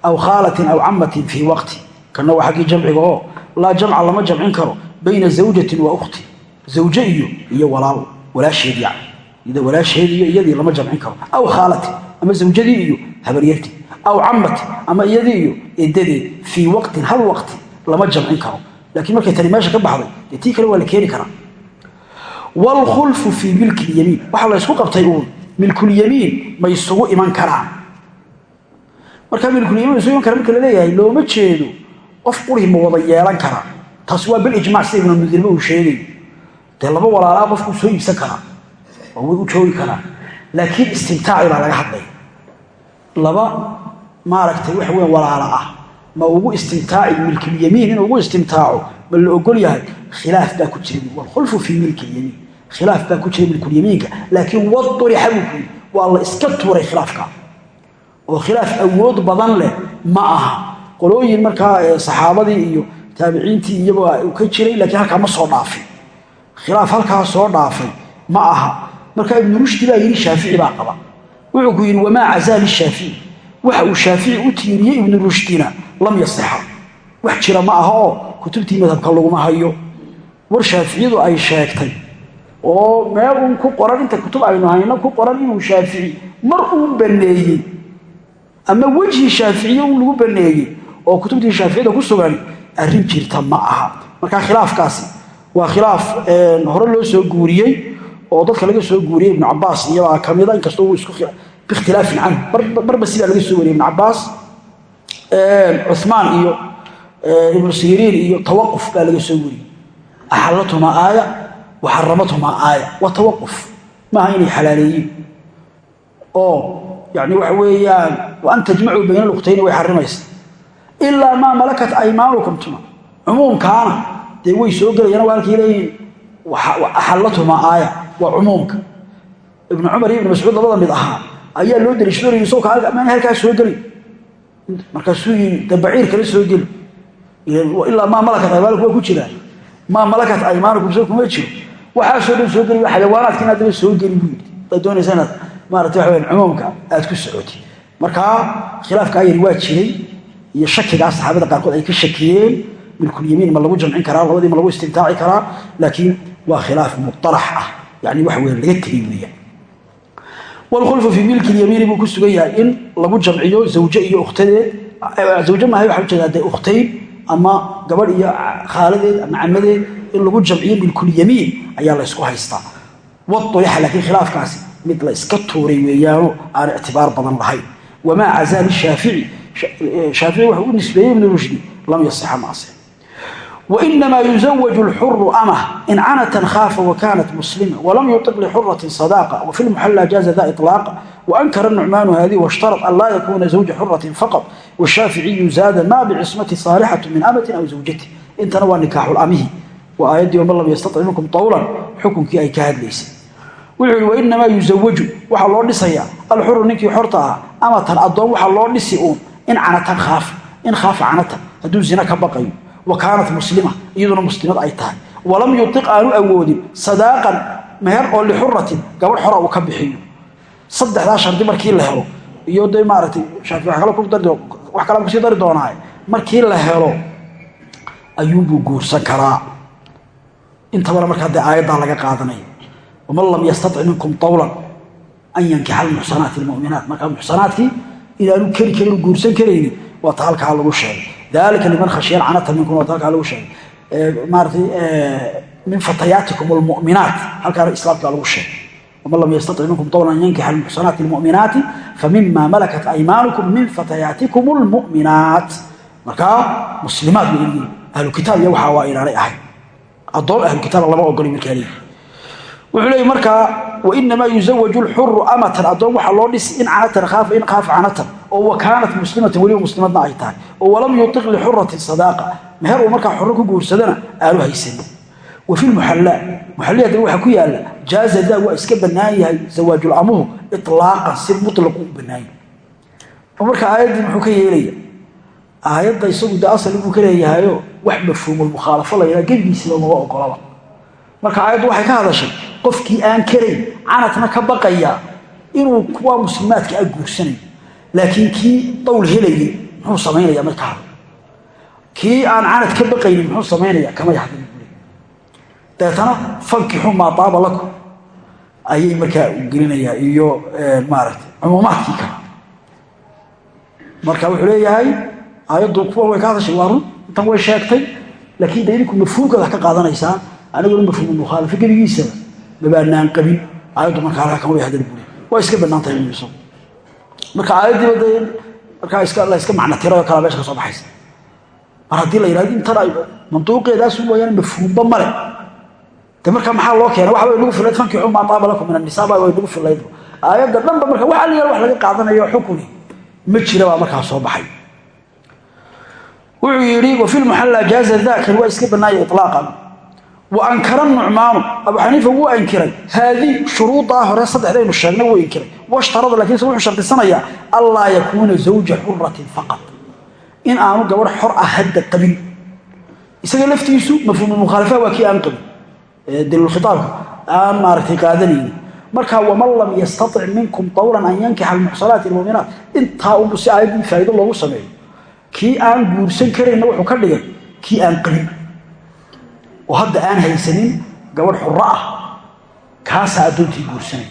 aw khaalatin aw camatin fii waqti kana waa xaggii jamciga oo laa jamca lama jamcin karo. Bayna zawjatin wa ukhti. Zawje iyo iyo walaal. Walaasheed yani iyada walaasheed iyo iyadii lama jamcin karo. Aw khaalatin ama zawjadii iyo habaryartii. Aw camati ama iyadii iyo edadeed fii waqtin hal waqti lama jamcin karo. Laakiin markay tani meesha ka baxday tii kale waa la keeni karaa. Waalkhulfu fii milki lyamiin waxaa la ysku qabtay uun milkulyamiin ma isugu iman karaan. Markaa milkulyamiin isugu iman kara marka la leeyahay looma jeedo qof qurhi ma wada yeelan karaa. Taasi waa bilijmac sida ibnu mudirba uu sheegayo dee laba walaalaa qofkuu soo iibsan karaa oo u joogi karaa. Laakiin istimtaaci baa laga hadlaya laba maaragtay waxa weya walaala ah. Ma ugu istimtaaci milkilyamiin inuu ugu istimtaaco ma la ogol yahay khilaaf baa ku jira. Waalkhulfu fii milki lyamiin khilaaf baa ku jira milkulyamiinka laakiin wadurixa buu ku yidhi. Waa la iska tuuray khilaafka. Oo khilaaf awood badan leh ma aha qolooyin markaa saxaabadii iyo taabiciintii iyagoo uu ka jiray laakiin halkaa ma soo dhaafin khilaaf halkaa soo dhaafay ma aha. Marka ibnu rushdi baa yidhi shaafici baa qaba. Wuxuu ku yidhi wamaa cazaa lishaafici waxa uu shaafici u tiiriyey ibnu rushdina lam yasixa wax jira ma aha oo kutubtii madhabka laguma hayo. War shaaficiyadu ay sheegtay oo meel uun ku qoran inta kutub aynu hayno ku qoran inuu shaafici mar uu baneeyey ama wejhi shaaficiye un lagu baneeyey oo kutubtii shaaficiyada ku sugan arrin jirta ma aha. Marka khilaafkaasi waa khilaaf hore loo soo guuriyey oo dadka laga soo guuriyey ibnu cabaas iyabaa ka mida inkastoo uu isku biikhtilaafin canhu marba sidaa laga soo wariyey ibnu cabaas cumaan iyo ibnu siriin iyo tawaquf baa laga soo wariyey. Axallatumaa aaya wa xaramatumaa aaya. Waa tawaquf. Maaha inay xalaaleeyiin oo yani waxa weeyaan wa an tajmacuu bayna luqtayni way xarimaysa ilaa maa malakat aymaanukum tuma cumuumkaana dee way soo gelayaan waa leeyihiin axallatumaa aaya waa cumuumka ibnu cumar iyo ibnu mascuud labada mid ahaa ayaa loo dariishadoonayi isagoo maan halkaa soo geli markaasuu yii de baciir kala soo geli ilaa maa malakat aymaanukum waa ku jiraan maa malakat aymaanukum soo kuma jiro waxaasoo dhan soo geli xayawaanaadka inaad daba soo geli buu yidhi hadaad doonaysa inaad maarata waxa weyaan cumuumka aad ku socotid markaa khilaafka ayar waa jiray iyo shakigaa saxaabada qaarkood ay ka shakiyeen. Milkulyamiin ma lagu jamcin karaa labadii ma lagu istimtaaci karaa laakiin waa khilaaf muطalax ah. Yani wax weya laga tegey weeyaan. Wlkhulfu fii milki lyamiini buu ku sugan yahay in lagu jamciyo zawje iyo ukhtadeed zawje maahay waxa u jeedaa dee ukhtayn ama gabadh iyo khaaladeed ama camadeed in lagu jamciyo milkulyamiin ayaa la ysku haystaa. Waurixa laakiin khilaafkaasi mid la tuuray weeyaano aan ictibaar badan lahayn. Wamaa cazaali shaafici haafici wuxuu u nisbeeyey ibnu rushdi lam yasixa ma asix wainamaa yuzawaju lxuru amah in canatan khaafa wakaanat muslima walam yuiq lixuratin sadaaqa wafi lmuxalla jaaza da iطlaaqa wankara nucmaanu haadihi washtarad an laa yakuuna zawja xuratin faqad washaaficiyu zaada maa bicismati saalixatu min amatin aw zawjati intana waa nikaaxul amihi. Waa aayaddii oman lam yastatic minkum awlan xukunkii ay ka hadlaysay wuxuu yidhi wainamaa yuzawaju waxaa loo dhisayaa alxuru ninkii xorta ahaa amatan addoon waxaa loo dhisi uun in canatan khaafa in khaafa canatan hadduu zina ka baqayo wa kaanat muslima iyaduna muslimad ay tahay walam yutiq aanu awoodin sadaaqan meher oo lixuratin gabadh xora uu ka bixiyo saddexdaa shardi markii la helo iyo de maaragtay shaafi wax kala ku sii dari doonaa markii la helo ayuunbuu guursan karaa intabana markaa dee aayaddaa laga qaadanaya waman lam yastatic minkum tawlan an yankixa almuxsanaati almu'minaat markaa muxsanaadkii inaanu keri karin guursan karaynin waa ta halkaa lagu sheegay. Dalika liman khashiya alcanata minkum waa ta halkaa lagu sheegay. Maaratay min fatayaatikum almu'minaat halkaana islaamkaa lagu sheegay. Waman lam yastatic minkum tawlan an yankixa almuxsanaati almu'minaati malakat aymaanukum min fatayaatikum almu'minaat. Markaa muslimaad bay leeyihiin ahlu kitaab iyo waxaa waa inaanay ahay. Addoon ahlu kitaab lama ogolay markaa wuxuu leeyay markaa wainamaa yuzawaju lxuru amatan addoon waxaa loo dhisi in canatan khaafa in khaafa canatan oo wa kaanat muslimatan weliba muslimadna ay tahay oo walam yutiq lixuratin sadaaqa meher uu markaa xoro ku guursadana aanu haysanin wa fi lmuxallaa muxalliyadana waxaa ku yaalla jaaza daa waa iska bannaan yahay zawaajulamuhu ilaaqan si mutlaqu u bannaan. Yahay oo marka aayaddii muxuu ka yeelaya aayadda isagu de asali buu ka leeyahayo wax mafhuumulmukhaalafo la yidhaha gebigiisiba maba ogolaba. Marka qofkii aan karayn canadna ka baqaya. Inuu kuwa muslimaadka a guursanayo. Laakiin kii dawl helayay muxuu samaynaya markaa? Kii aan canad ka baqaynin muxuu samaynaya kama yahdin bule dabeetana fankixu maa lakum ayay markaa gelinayaa iyo maaragtay cumuumaadkii kale. Marka wuxuu leeyahay aayaddu kuwan way ka hadashay waa run intan way sheegtay. Laakiin de idinku mafhuumkooda ka qaadanaysaan aniguna mafhuum mukhaalafo gebigiisaba mabaanaan qabin aayaddu markaa halkaa kama hadal bule waa iska bannaan tahay inuu isagu marka aayaddiiba dee markaa la iska macno tirayo kala meesha soo baxaysa. Mar haddii la yidhahdo intan ay manduuqeedaas mooyaane mafhuumba male. De marka maxaa loo keena waxa nagu filayd fankixu maa taaba lakum min annisaa way nagu filayd. Aayadda dhanba marka waxa la yar wax laga qaadanayo xukuni. Ma jira baa markaa soo baxay. Wuxuu yidhi wa fi lmuxallaa jaaza daakar waa iska bannaaya ilaaqan wa ankara nucmaanu abu xaniifa wuu ankiray. Haadii shuruudaa hore saddexdaynu sheegnay wuu inkiray washtarada lakiinse wuxuu shardisanayaa allaa yakuuna zawja xuratin faqad in aanu gabadh xor ah hadda qabin. Isaga laftiisu mafhuumulmukhaalafa waa kii aan qabin. Daliilkhitaabka aan maaragtay qaadanayni markaa waman lam yastatic minkum dawlan an yankixa almuxsanaati almuuminaat intaa unbu si aayaddii faa'ido loogu sameeyo. Kii aan guursan karayna wuxuu ka dhigay kii aan qabin oo hadda aan haysanin gabadh xuro ah kaasaa addoontii guursanay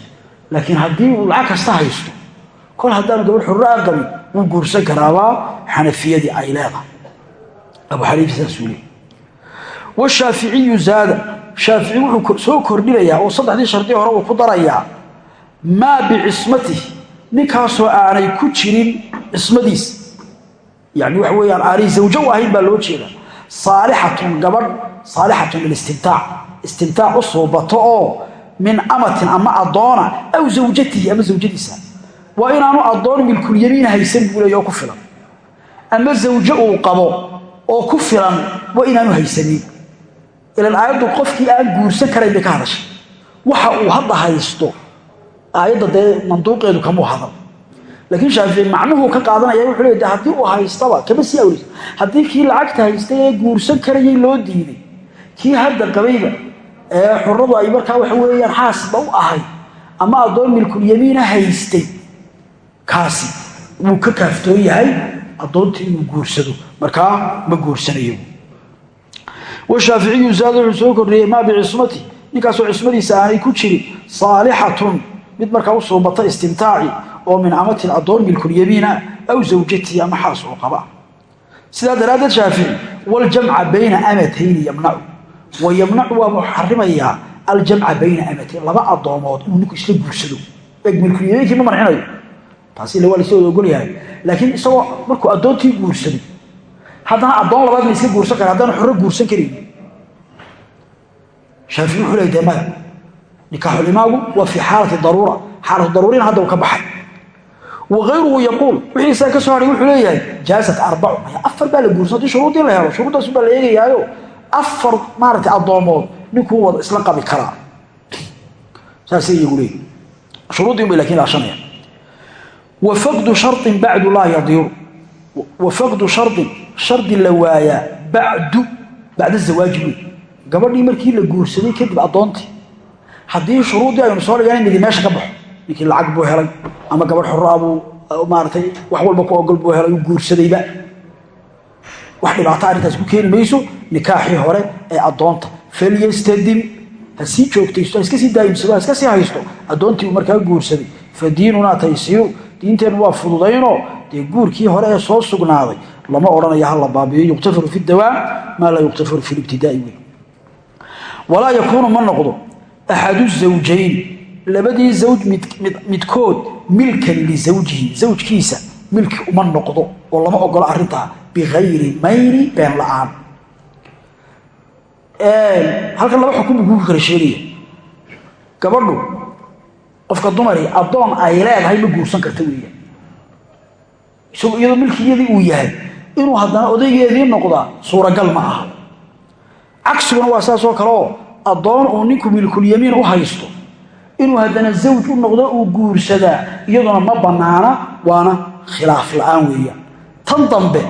laakiin haddii uu lacag kasta haysto kol haddaanu gabadh xuro ah qabin wuu guursan karaabaa xanafiyadii ay leedahay. Abu xaniifa saasuu leey washaaficiyu zaada shaafici wuxuu soo kordhinayaa oo saddexdii shardi hore uu ku darayaa maa bicismatihi ninkaasoo aanay ku jirin cismadiis yani u ahayn baa loo jeeda saalixatun gabadh saalixatun lilistimtaac istimtaac u suubato oo min amatin ama addoona aw zawjatihi ama zawjadiisa waa inaanu addoon milkulyamiin haysan buu leey oo ku filan ama zawjo uu qabo oo ku filan waa inaanu haysanin ilan aayaddu qofkii aan guursan karayn bay ka hadashay waxa uu hadda haysto aayadda dee manduuqeedu kamuu hadal laakiin shaafici macnuhuu ka qaadanaya wuxuu leey haddii uu haystaba kama sii awreysa haddii kii lacagta haystay ee guursan karayay loo diiday kii hadda qabayba ee xuradu ay markaa waxa weeyaan xaasba u ahay ama addoon milkulyamiina haystay kaasi wuu ka kaaftoon yahay addoontii inuu guursado. Markaa ma guursanayo. Washaaficiyu zaada wuxuu soo kordhiyey maa bicismati. Ninkaasoo cismadiisa aanay ku jirin saalixatun. Mid markaa u suubata istimtaaci oo min amatin addoon milkulyamiina aw zawjatii ama xaas oo qaba. Sidaa daraaddeed shaafici waljamca bayna amatayni yamnacu. Wa yamnacu waabuu xarimayaa aljamca bayna amatayn laba addoomood inuu ninku isla guursado. Milkulyamiinkii ma marxinayo? Taasi ila waa la soo ogolyahay. Laakiin isagoo markuu addoontii guursaday haddana addoon labaad ma iska guursan kara haddana xoro guursan karayn shaafici wuxuu leey dee maya nikaaxulimaagu waa fii xaalati daruura. Xaalatu daruurina hadda wa hayruhu yaquul wixii isaga ka soo haray wuxuu leeyahay jaasat arbacu afar baa la guursan haddii shuruudii la helo shuruuddaasu baa la eegayaayo afar maaragtay addoomood ninkuu wada isla qabi karaa saasay iyagu leeyihi shuruuddii un bay laakiin ilaashanaya wa faqdu sharin bacdu laa yadiiru wa faqdu sharin shardi la waayaa bacdu bacda zawaaji wey gabadhii markii la guursaday kadib addoontii haddii shuruuddii aynu ninkii lacag buu helay ama gabadh xoraa buu maaratay wax walba ku ogol buu helay u guursadayba. Wax dhibaato arrintaas ku keeni mayso nikaaxii hore ee addoonta. Falyastadim ha sii joogtaysto ha iska sii daayimsado ha iska sii haysto. Addoontii uu markaa guursaday. Fa diinunaa taysiiru. Diinteennu waa fududaynoo dee guurkii hore ee soo sugnaaday. Lama odhanayo ha la baabiyo yuqtafaru fi dawaam maa laa yuqtafaru fi libtidaai wey walaa yakuunu ma noqdo axadu zawjayn labadii zawj midkood milkan lisawjihi zawjkiisa milki uma noqdo oo lama ogolo arrintaa bikayri mayni been la'aan halkan laba xukun buu kugu kala sheegaya gabadhu qofka dumari addoon ay leedahay ma guursan karta weeyaan isagoo iyadoo milkiyadii uu yahay inuu haddana odaygeedii noqdaa suuragal ma aha cagsiguna waa saasoo kale oo addoon uu ninku milkulyamiin u haysto inuu haddana zawj u noqdo uu guursadaa iyaduna ma bannaana waana khilaaf la'aan weeyaan tan dambe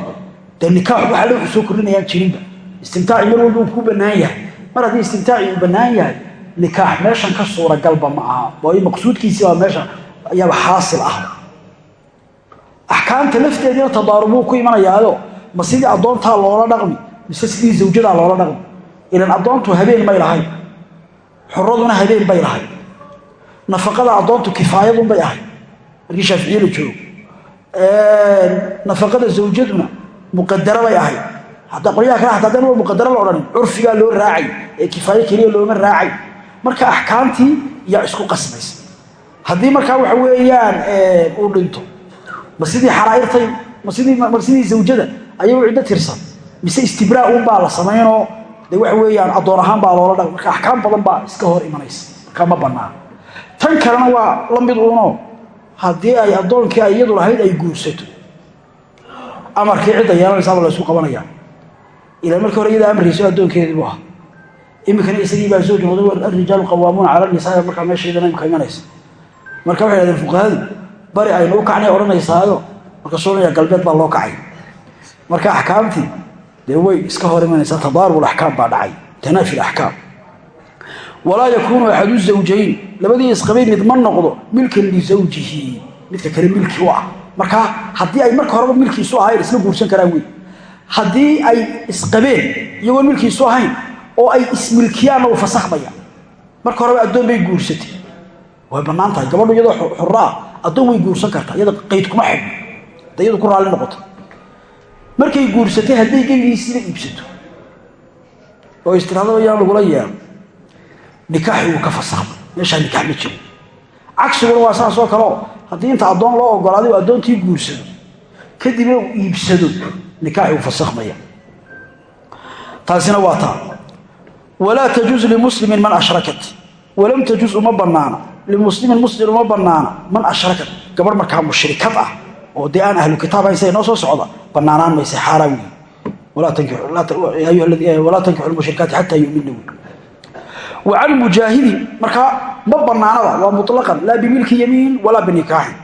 dee nikaax waxa le wuxuu soo kordhinayaan jirinba. Istimtaaci mar walba uu ku bannaan yahay. Mar haddii istimtaaci uu bannaan yahay nikaax meeshan ka suuragalba ma aha. Waayo maqsuudkiisii baa meesha ayaaba xaasil ah. Axkaamta lafteediina tadaarubuu ku imanayaayo ma sidii addoontaa loola dhaqmi mise sidii zawjadaa loola dhaqmi? Ilan addoontu habeen may lahayn. Xuraduna habeen bay lahayd nafaqada addoontu kifaayadunbay ahayd. Markii shaaficiye la joogo. Nafaqada zawjaduna muqadara bay ahayd. Hadda qolyaha kale hataa dan waa muqadaro la odhanin curfigaa loo raacay ee kifaayo keliya looma raacay. Marka axkaamtii yaa isku qasmaysa haddii markaa waxa weeyaan uu dhinto ma sidii xaraa'irtay ma sidii zawjada ayagu ciddo tirsan. Mise istibraa uunbaa la samaynoo dee waxa weeyaan addoon ahaan baa loola dhaqay. Marka axkaam badan baa iska hor imanaysa. Marka ma bannaan tan kalena waa la mid uuno haddii ay addoonkii ay lahayd ay guursato. Amarkii cidda yeelanaysaaba la ysku qabanaya. Ilaan markii hore iyada amrayso addoonkeedii buu ahaa iminkana isagii baa soo jooday arijaalu qawaamuuna cala nisaa markaa meeshaydana imka imanaysa. Marka waxay hahdeen fuqahadu bari aynu u kacnay odhanaysaayo. Marka soonaya galbeed baa loo kacay. Marka axkaamtii dee way iska hor imanaysaa tadaarub axkaam baa dhacay tanaafi axkaam walaa yakuunu axadu zawjayn. Labadii isqabay mid ma noqdo milkan lisawjihi midka kale milki u ah. Markaa haddii ay marka horeba milkiisu ahayn isla guursan karaan wey haddii ay isqabeen iyagoon milkiisu ahayn oo ay ismilkiyaanna u fasakhmaya marka horeba addoon bay guursatay. Way bannaan tahay. Gabadhu iyadoo xurro ah addoon way guursan kartaa. Iyada qayd kuma xidhno hadda iyadu ku raalli noqoto. Markay guursatay hadday iibsato. Yaan lagula yeelo nikaaxi uu ka fasakhmay meeshaa nikaax ma jiro cagsiguna waa saas oo kaleo. Haddii inta addoon loo ogolaaday oo addoontii guursado kadibna uu iibsado. Nikaaxi uu fasakhmaya taasina waa taa. Walaa tajuz limuslimin man ashrakat. Walam tajuz uma banaana limuslimin muslim uma banaana man ashrakat. Gabadh markaa mushrikad ah oo dee aan ahlu kitaab hayn siday soo socda banaanaan mayse xaaraan wey walaa tankixu lmushrikaati xataa yumina wey wa can mujaahidin markaa ma banaanaba waa mulaqan laa bimilki yamiin walaa binikaaxin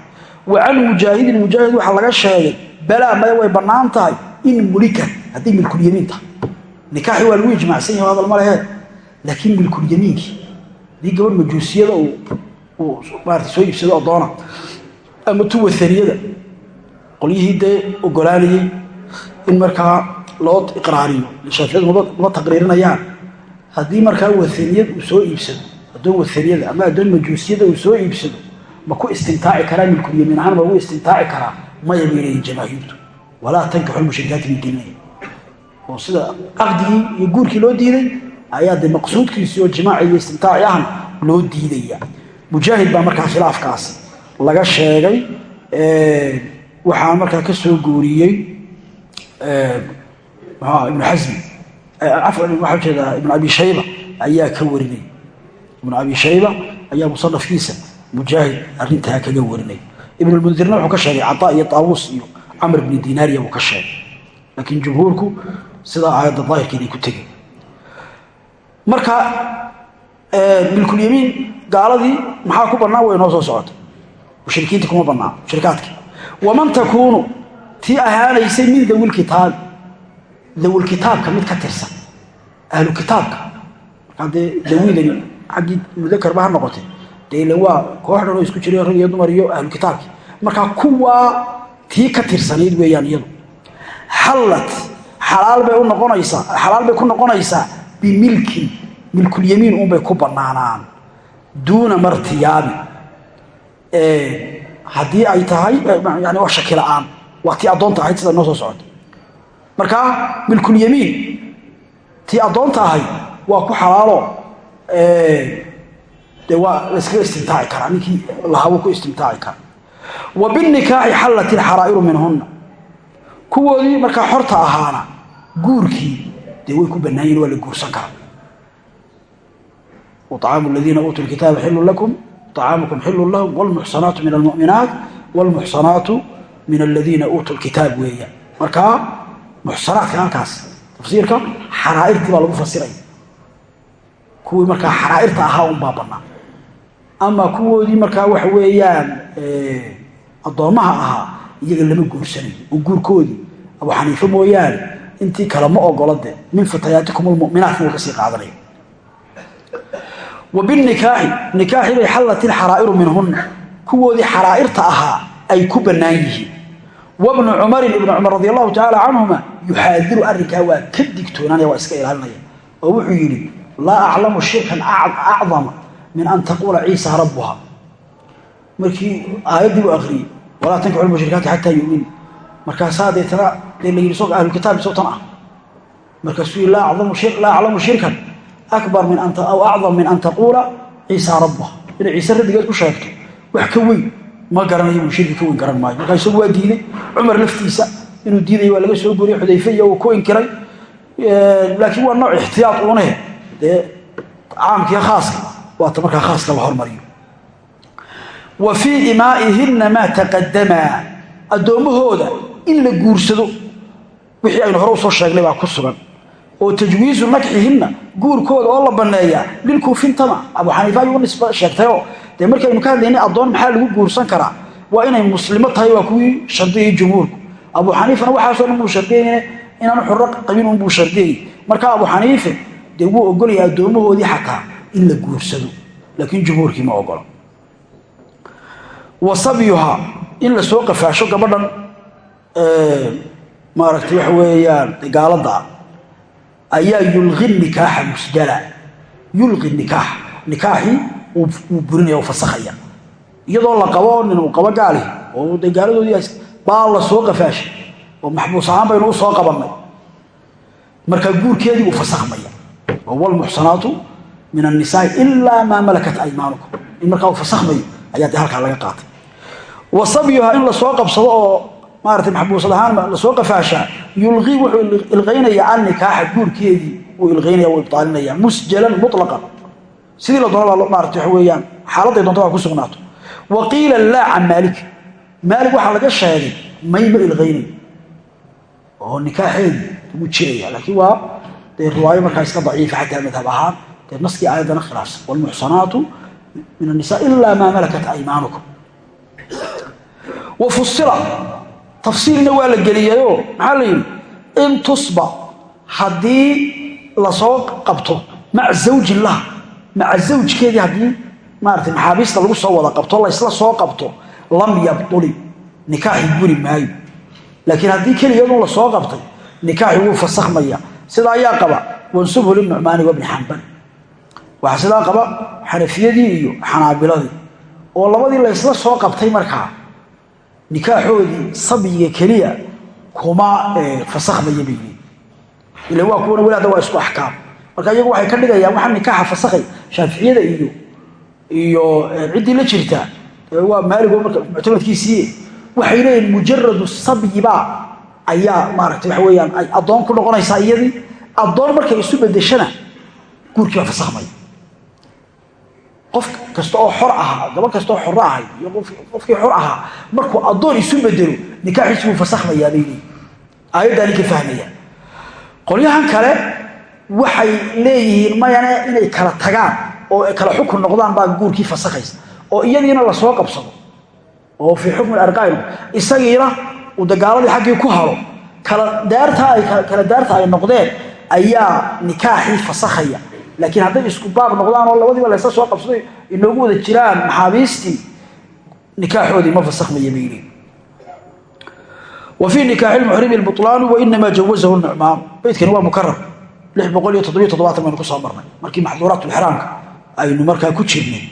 wa can mujaahidin mujaahid waxaa laga sheegay balaa maya way bannaan tahay in mulikan hadday milkulyamiin tahay. Nikaaxi waa lagu ijmaacsan yahay hadal ma lehe laakiin milkulyamiinkii haddii gabadh majuusiyada uu maarata soo iibsado addoona ama tu wahaniyada qolyihii dee ogolaanayey in markaa loo iqraariyo. Shaaficiyadu ma haddii markaa wahaniyad uu soo iibsado addoon wahaniyada ama addoon majuusiyada uu soo iibsado ma ku istimtaaci karaa milkulyamiin ahaan ma ugu istimtaaci karaa? Maya bay leeyihiin jamaahiirtu. Walaa tankixu lmushrikaati min diinaya oo sida caqdigii iyo guurkii loo diiday ayaa de maqsuudkiisii oo jimaaci iyo istimtaaci ahna loo diidaya. Mujaahid baa markaa khilaafkaas laga sheegay waxaa markaa ka soo guuriyey ibnu xasmi waxaa jeedaa ibnu abi shayba ayaa ka warinay ibnu abi shayba ayaa musanafkiisa mujaahid arintaa kaga warinay ibn lmundirna wuxuu ka sheegay cataa iyo taawuus iyo camr bni dinaariya buu ka sheegay laakiin jumhuurku sidaa aayadda daahirkeeday ku tegey marka milkulyamiin gaaladii maxaa ku bannaan way noo soo socota mushrikiinta kuma bannaan mushrikaadki waman takuunu tii ahaanaysay min dawilkitaabi dawilkitaabka mid ka tirsan. Ahlu kitaabka. Markaa dee dawiilani xaggii mudakarba ha noqotay. Dee ila waa koox oo isku jira rag iyo dumar iyo ahlu kitaabki. Markaa kuwaa tii ka tirsanayd weeyaan iyadu. Xallat xalaal bay u noqonaysaa xalaal bay ku noqonaysaa bimilkin milkulyamiin unbay ku bannaanaan. Duuna martiyaabi haddii ay tahay yani waa shaki la'aan waa tii addoonta ahayd sida noo soo socota markaa milkulyamiin tii addoonta ahay waa ku xalaalo waa laskaga istimtaaci karaa ninkii lahabuu ku istimtaaci karaa. Wa binikaaxi xallat ilxaraa'iru minhunna. Kuwoodii markaa xorta ahaana guurkii dee way ku bannaan waa la guursan karaa. Aaamu aladiina uutuu lkitaaba xilun lakum acaamukum xilun lahum wlmuxsanaatu min almuminaat wlmuxsanaatu min aladiina uutuu lkitaab weeyaan markaa muxsanaadka halkaas. Tafsiirka xaraairtii baa lagu fasiraya kuwii markaa xaraairta ahaa un baa bannaa. Ama kuwoodii markaa waxa weeyaan addoommaha ahaa iyaga lama guursanayo oo guurkoodii abu xaniife mooyaane intii kale ma ogolade. Min fatayaatikum lmuminaatna ka sii qaadanaya wa binikaaxi nikaaxibay xallat ilxaraa'iru minhunna. Kuwoodii xaraairta ahaa ay ku bannaan yihiin wbnu cumarin ibn cumar radi allahu tacaala canhuma yuxaadiru arinkaa waa ka digtoonaanaya waa iska ilaalinaya oo wuxuu yidhi laa aclamu shirkan acdama min an taquula ciisa rabuha markii aayaddii buu akriyey walaa tankixu mushrikaati xataa yumin markaasaa deetana dee la yidhi soo ahlulkitaab sowtan ah markaasuu yii laa aclamu shirkan akbar aw acdam min an taquula ciisa rabuha inay ciise rabbigeed ku sheegto wax ka weyn ma garanayo buu shirki ka weyn garan maayo. Markaa isagu waa diiday cumar laftiisa inuu diidaya waa laga soo guuriyey xudayfe iyo uu ku inkiray laakiin waa nooc ixtiyaa uune dee caamkiiyo khaaska waata markaa khaaska la hormariyo. Wa fii imaa'ihina maa taqadamaa addoommahooda in la guursado wixii aynu hore u soo sheegnay baa ku sugan. Oo tajwiizu nakxihinna guurkooda oo la banneeyaa. Lilkuufintama abu xaniifa ayuu sheegtayoo dee markaynu ka hadlaynay addoon maxaa lagu guursan karaa? Waa inay muslimo tahay waa kuwii shardiyay jumhuurku. Abu xaniifana waxaasoo dhan buu shardiyayne inaan xuro qabin unbuu shardiyayy marka abu xaniife dee wuu ogolaya addoommahoodii xataa in la guursado laakiin jumhuurkii ma ogolo wa in la qafaasho gabadhan maaragtay waxa weeyaan gaalada ayaa yulqi nikaaxa musjala. Yulqi nikaax. Nikaaxii wuu burinaya u iyadoo la qabo nin uu qabo gaali oo de gaaladoodii baa la soo qafaashay oo maxbuus ahaan baynu u soo qabannay markaa guurkeedii uu fasakhmaya wlmuxsanaatu min annisaai ilaa maa malakat aymaanukum in markaa uu fasakhmayo ayaa dee halkaa laga qaatay wa sabyuha in la soo qabsado oo maarata maxbuusad ahaan la soo qafaashaa yulqii wuxuu ilqaynaya an nikaaxa guurkeedii uu ilqaynaya uu ibaalinaya musjalan mulaqan sidii la doona maarata waxa weeyaan xaaladday doonta waa ku sugnaato. Wa qiila laa can maalik. Maalik waxaa laga sheegay may ma ilqaynayo oo nikaaxeedii wuu jiraya laakiin waa dee riwaayo markaa iska daciifa xataa madhab ahaan. Dee naskii aayaddana khilaafsan. Wlmuxsanaatu min annisaa ilaa maa malakat aymaanukum. Wa fusila tafsiilna waa la geliyayoo maxaa la yidhi? In tusba haddii la soo qabto maca zawjin laha maca zawjkeedii haddii maarata maxaabiista lagu soo wada qabto laysla soo qabto lam yabduli nikaaxi guri maayo. Laakiin haddii keligeedun la soo qabtay nikaaxi wuu fasakhmaya. Sida ayaa qaba wansubhu linucmaani wabni xambal waxaa sidaa qaba xanafiyadii iyo xanaabiladii. Oo labadii laysla soo qabtay markaa nikaaxoodii sabyiga keliya kuma fasakhmaya bay yihiin ila waa kuwana walaada waa isku axkaam marka iyagu waxay ka dhigayaan waxaa nikaaxa fasakhay shaaficiyada iyo iyo ciddii la jirtaa waa maaligo marka muctamadkiisiiye waxay leeyihiin mujaradu sabyiba ayaa maaragtay waxa weeyaan ay addoon ku noqonaysaa iyadii. Addoon markay isu bedeshana guurkii baa fasakhmaya qof kasta oo xor ahaa gabadh kasta oo xoro ahay iyo qofkii xor ahaa markuu addoon isu bedelo nikaaxiisi wuu fasakhmayaa bay leeyihiin aayaddaa ninka fahmaya qolyahan kale waxay leeyihiin mayane inay kala tagaan oo kala xukun noqdaan baa guurkii fasakhaysa oo iyadiina la soo qabsado. Oo fii xukmi arqayn isagiina uu dagaaladii xaggii ku halo kala daarta ay noqdeen ayaa nikaaxii fasakhaya. Laakiin hadday isku baab noqdaan oo labadiiba laysa soo qabsaday inoogu wada jiraan maxaabiistii nikaaxoodii ma fasakhmaya bay yidhi wa fii nikaaxi lmuxrimi lbutlaanu wainamaa jawazahu nucmaan beydkani waa baynu ku soo marnay. Markii maxduuraat lxiraamka aynu markaa ku jirnay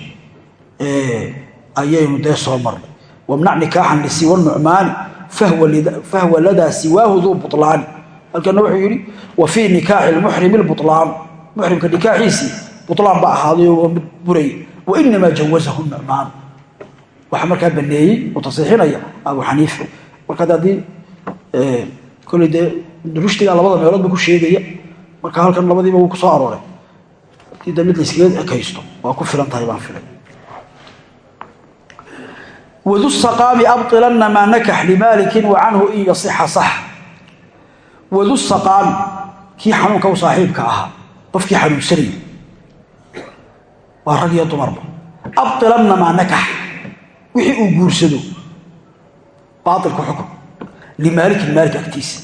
ayaynu dee soo marnay. Wamnac nikaaxan lisiwa nucmaani fahwa ladaa siwaahu duu bulaani halkana wuxuu yidhi wa fii nikaaxi lmuxrimi lbulaanu muxrimka nikaaxiisii bulaan ba ahaaday oo mid buraya. Wainamaa jawazahu nucmaan. Waxaa markaa baneeyey oo abu xaniifa. Marka haddii koley dee rushdigaa labada meeloodba ku sheegaya marka halkan labadiiba wuu ku soo arooray. Hadii da layskaga ekaysto waa ku filan tahay baan filay. Wdu saqaami abطilana maa nakax limaalikin wa in yasixa sax. Wadu saqaami kii xanuunka u saaxiibka ahaa qofkii xanuunsanayay waa rag iyo dumarba abطilanna maa nakax wixii uu guursado. Baailku xukun limaalikin maalik agtiisa.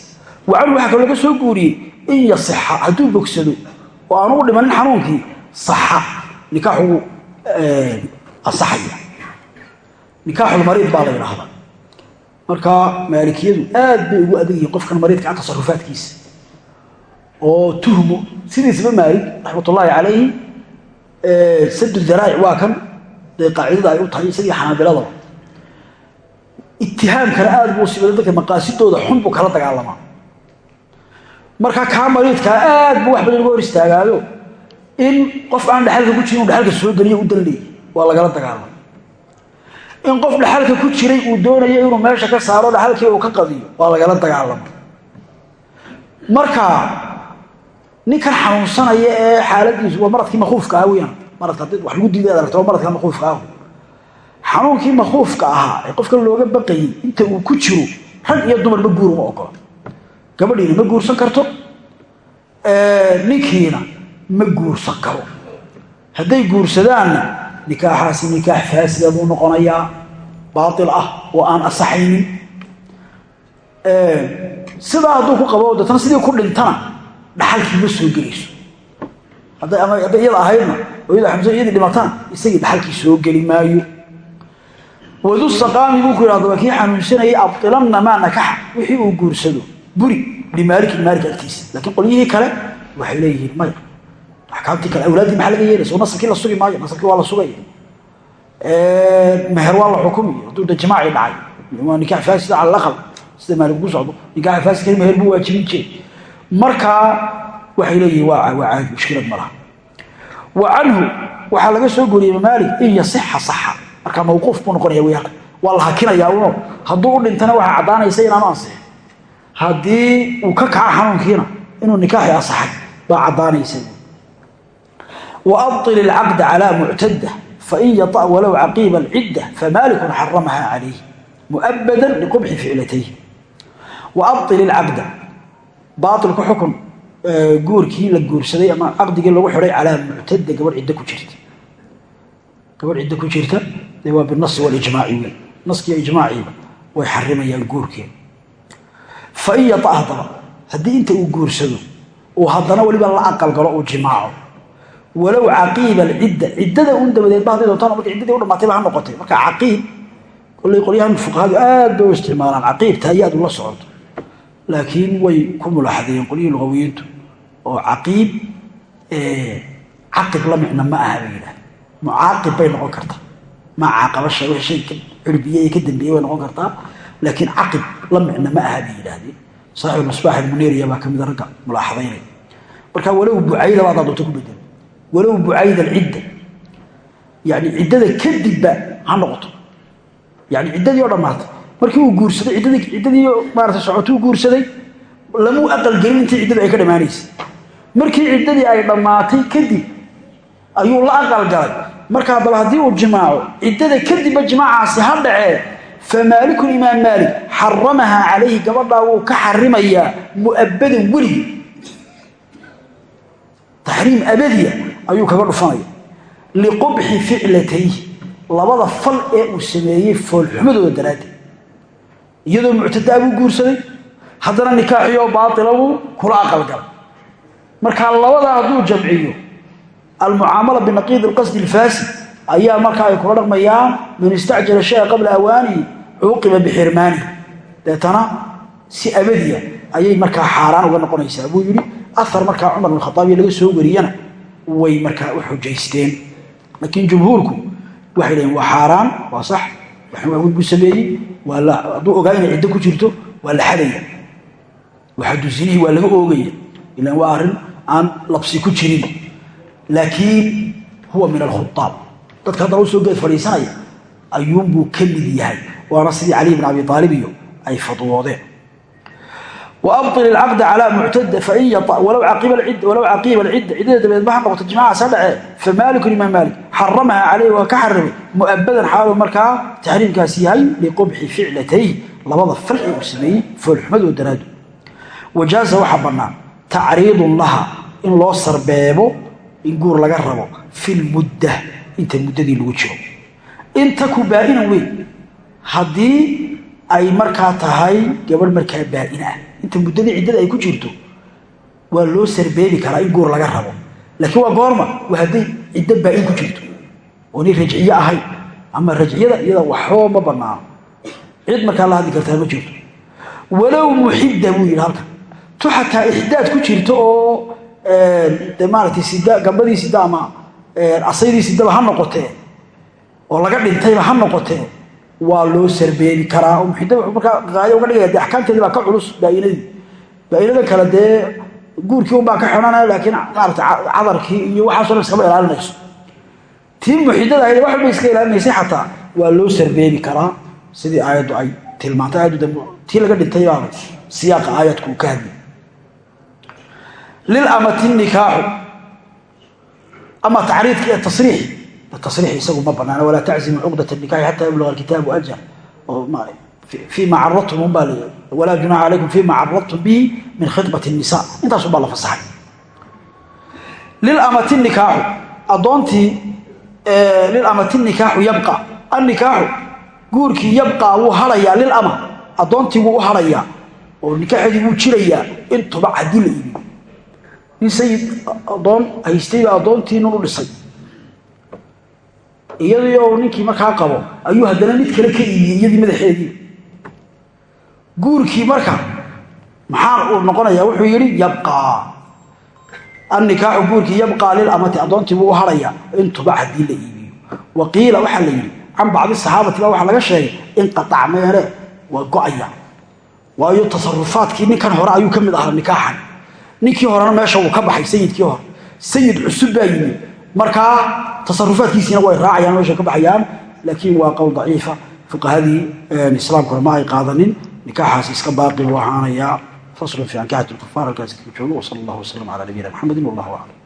Wa waxaa kaloo laga soo guuriyey in yasixa hadduu bogsado oo aanu u dhimanin xanuunkii saxa nikaaxuu asaxaya. Nikaaxulmariid baa la yidhaahdaa. Markaa maalikiyadu aad bay ugu adag yihiin qofkan mariidka a tasarufaadkiisa oo tuhmo sidiisaba maalik raxmatullaahi calayhi sadu daraa'ic waa kan dee qaacidada ay u tahay isagii xanaabiladaba itihaamkana aad buu sibada dadka maqaasidooda xun buu kala dagaalamaa markaa kaa aad buu wax badan uga hor in qof aan dhexalka ku jirin uu dhexalka soo geliyo u danleeyay waa lagala dagaalama. In qof dhexalka ku jiray uu doonayo inuu meesha ka saaro dhexalkii uu ka qadiyo waa lagala dagaalama. Marka ninkan xanuunsanaya ee xaaladiisu waa maradkii makuufka ah weyaan maradka haddii wax lagu diiday ad aragta waa maradka makuufka ah. Xanuunkii makuufka ahaa ee qofka looga baqayay inta uu ku jiro rag iyo dumarba guur uma ogola gabadhiina ma guursan karto? Ninkiina ma guursan karo. Hadday guursadaanna nikaaxaasi nikaax faasida buu noqonayaa baail ah oo aan asaxaynin. Sidaa hadduu ku qabo deetna sidii ku dhintana dhaxalkii ma soo gelayso. Hadday iyada ahaydna oo xamsa iyadii dhimatana isagii dhaxalkii soo geli maayo. Wadu saqaami buu ku yidhahda waa kii xanuunsanayay abdilanna maa nakaxa. Wixii uu guursado buri limaalikin maalika agtiisa laakiin qolyihii kale waxay leeyihiin maya axkaamtii kale awlaaddii maxaa laga yeelaysa nasabkii la sugi maayo nasabkii waa la sugaya meher waa la xukumi hadduu da dhacay. Waa nikaax faasida cala sida maalig ku socdo nikaaxa faasidka meher buu waajibin jiray. Markaa waxay leeyihiin waa caadi mushkilad ma laha. Wa canhu waxaa laga soo goriyey maalik in yasixa saxa. Markaa mawquuf buu noqonaya weyaalka waa la hakinayaa uno hadduu u dhintana waxaa caddaanaysa inaanu ansixin haddii uu ka kaca xanuunkiina inuu nikaaxi asaxay baa caddaanaysa wa abطil ilcaqda calaa muctada fain yaطa walow caqiiba alcidda famaalikun xaramaha calayh muabadan liqubxi ficlatayh wa abطil ilcaqda baailku xukun guurkii la guursaday ama caqdigii lagu xidhay calaa muctada gabadh ciddo ku jirta gabadh ciddo ku jirta dee waa binasi walijmaaci wey naskiiyo ijmaaciiba way xarimayaan guurkeeda fain yata haddaba haddii inta uu guursado uu haddana weliba la aqalgalo uu jimaaco. Walow caqiiba alcidda ciddada un dabadeed ba hadday doontaan ciddadii u dhamaatayba ha noqotay. Marka caqiib kollay qolyahan fuqahadu aad bay u isticmaalaan. Caqiib taayaad ula socoto. Laakiin way ku mulaaxadeeyeen qolyihii luqawiyiintu oo caqiib caqib la micno ma aha bay yidhaha mucaaqib bay noqon kartaa. Ma caaqabasha wixii shay ka cirbiye ka dambeeyey bay noqon kartaa laakiin caqib la micno ma aha bay yidhaahdeen. Saaxibu masbaax almuneriya baa ka mida ragga mulaaxadaynaya marka walow bucayda baa doonta ku bedel. Walow bucayda alcidda. Yani ciddada kadibba ha noqoto. Yani ciddadii oo dhammaatay markii uu guursaday iddadii ciddadii maarata socotuu guursaday lamuu aqalgelin intii ciddadu ay ka dhammaanaysay markii ciddadii ay dhammaatay kadib ayuu la aqalgalay marka haddaba haddii uu jimaaco ciddada kadibba jimaacaasi ha dhacee famaalikun imaam maalik xaramahaa calayhi gabadhaa wuu ka xarimayaa mu'abadan weligii taxriim abadiya ayuu kaga dhufanaya liqubxi ficlatayhi labada fal ee uu sameeyey foolxumadooda daraaddeed iyadoo muctadaa buu guursaday haddana nikaaxiyo baaila buu kula aqalgalay markaa labadaa hadduu jamciyo almucaamala binaqiid alqasdi alfaasid ayaa markaa ay kula dhaqmayaan man istacjala shaya qabla awaanihi cuuqiba bixirmaanihi deetana si abadiya ayay markaa xaaraan uga noqonaysaa. Buu yidhi ahar markaa cumar bin laga soo wariyana way markaa u xujaysteen. Laakiin jumhuurku waxay leeyiin waa xaaraan waa sax waxawid buu sameeyey hadduu ogaa inay ciddo ku jirto waa la xadaya. Waxadu zinihii waa laga oogaya ilan waa arrin aan labsi ku jirin. Laakiin huwa min alkhutaab dadka haddana u soo geed fadhiisanaya ayuunbuu ka mid yahay. Waana sidii cali bn abi aalib iyo ay fatwoodeen waabtil icaqda calaa muctada walow caqiiba alcidda ciddada dabeed ma ha noqoto jimaacaas ha dhacee fa maalikun imaam maalik. Xaramahaa caleyh waa ka xarimay mu'abadan xaaluu markaa taxriimkaasi yahay liqubxi ficlatayh labada fal ee uu sameeyey foolxumadoo daraadu. Wajaaza waxaa bannaan tacriidun laha in loo sarbeebo in guur laga rabo fi inta muddadii lagu jiro. Intaku baa'inan weyn haddii ay markaa tahay gabadh markaa baa'in ah. inta muddadii ciddada ay ku jirto waa loo sarbeebi karaa in goor laga rabo. Laakiin waa goorma waa hadday ciddo baa'in ku jirto. Oo oonay rajciye ahay ama rajciyada iyada waxba ma bannaano cid markaa la hadli kartaa ma jirto. Walow muxidda buu yidhi halkan. Tu xataa ixdaad ku jirto oo eh, maaratay id gabadhii sida ama asaydii sidaba ha noqotee oo laga dhintayba ha noqotee waa loo sarbeebi karaa. Oo muxidda wuxuu markaa qaayo uga dhigaya dee axkaamteedii baa ka culus baa-inadii baa-inada kale dee guurkii unbaa ka xidhanaya laakiin maarata cadarkii iyo waxaaso dhan iskama ilaalinayso. Tii muxidada ahayd wax iska ilaalinaysay xataa waa loo sarbeebi karaa. Sidii aayaddu ay tilmaantay aayaddu de tii laga dhintay baaba siyaaqa aayadku uu ka hadlay. Lilamati nikaaxu ama tacriidka iyo tasriix tasriix isagu ma banaana walaa taczimu cuqdat nikaxi xata yablga kitaabu ajar fima caradtum unbaa walaa junaxa calaykum fima caradtum bihi min khidbat nisa intaasumbaa la fasaxay lilamati nikaaxu adoontii lilamati nikaaxu yabqa annikaaxu guurkii yabqaa wuu harayaa lilama adoontii wuu u harayaa oo nikaaxeedii wuu jirayaa in tubac haddii la iibiyo nin sayid addoon haystayba addoontii nin u dhisay. Iyadii ninkii markaa qabo ayuu haddana mid kale ka iibiyey iyadii madaxeedii. Guurkii marka maxaa uu noqonayaa? Wuxuu yidhi yabqaa annikaaxu guurkii yabqaa lilamati addoontii wuu u hadhayaa intuba haddii la iibiyo. Wa qiila waxaa la yidhi can bacdi saxaabati baa waxaa laga sheegay inqatac meene waa go'aya. Waayo tasarufaadkii ninkan hore ayuu ka mid ahaa nikaaxan ninkii horena meesha uu ka baxay sayidkii hore. Sayid cusub baa yimid. Markaa tasarufaadkiisiina way raacayaan meesha ka baxayaan laakiin waa qowl daciifa. Fuqahadii islaamkuna ma ay qaadanin nikaaxaasi iska baaqi buu ahaanayaa faslu fi ankaxat lkufaar halkaas joogo wsala allahu wasalam calaa nabiyina maxamedin wallahu aclam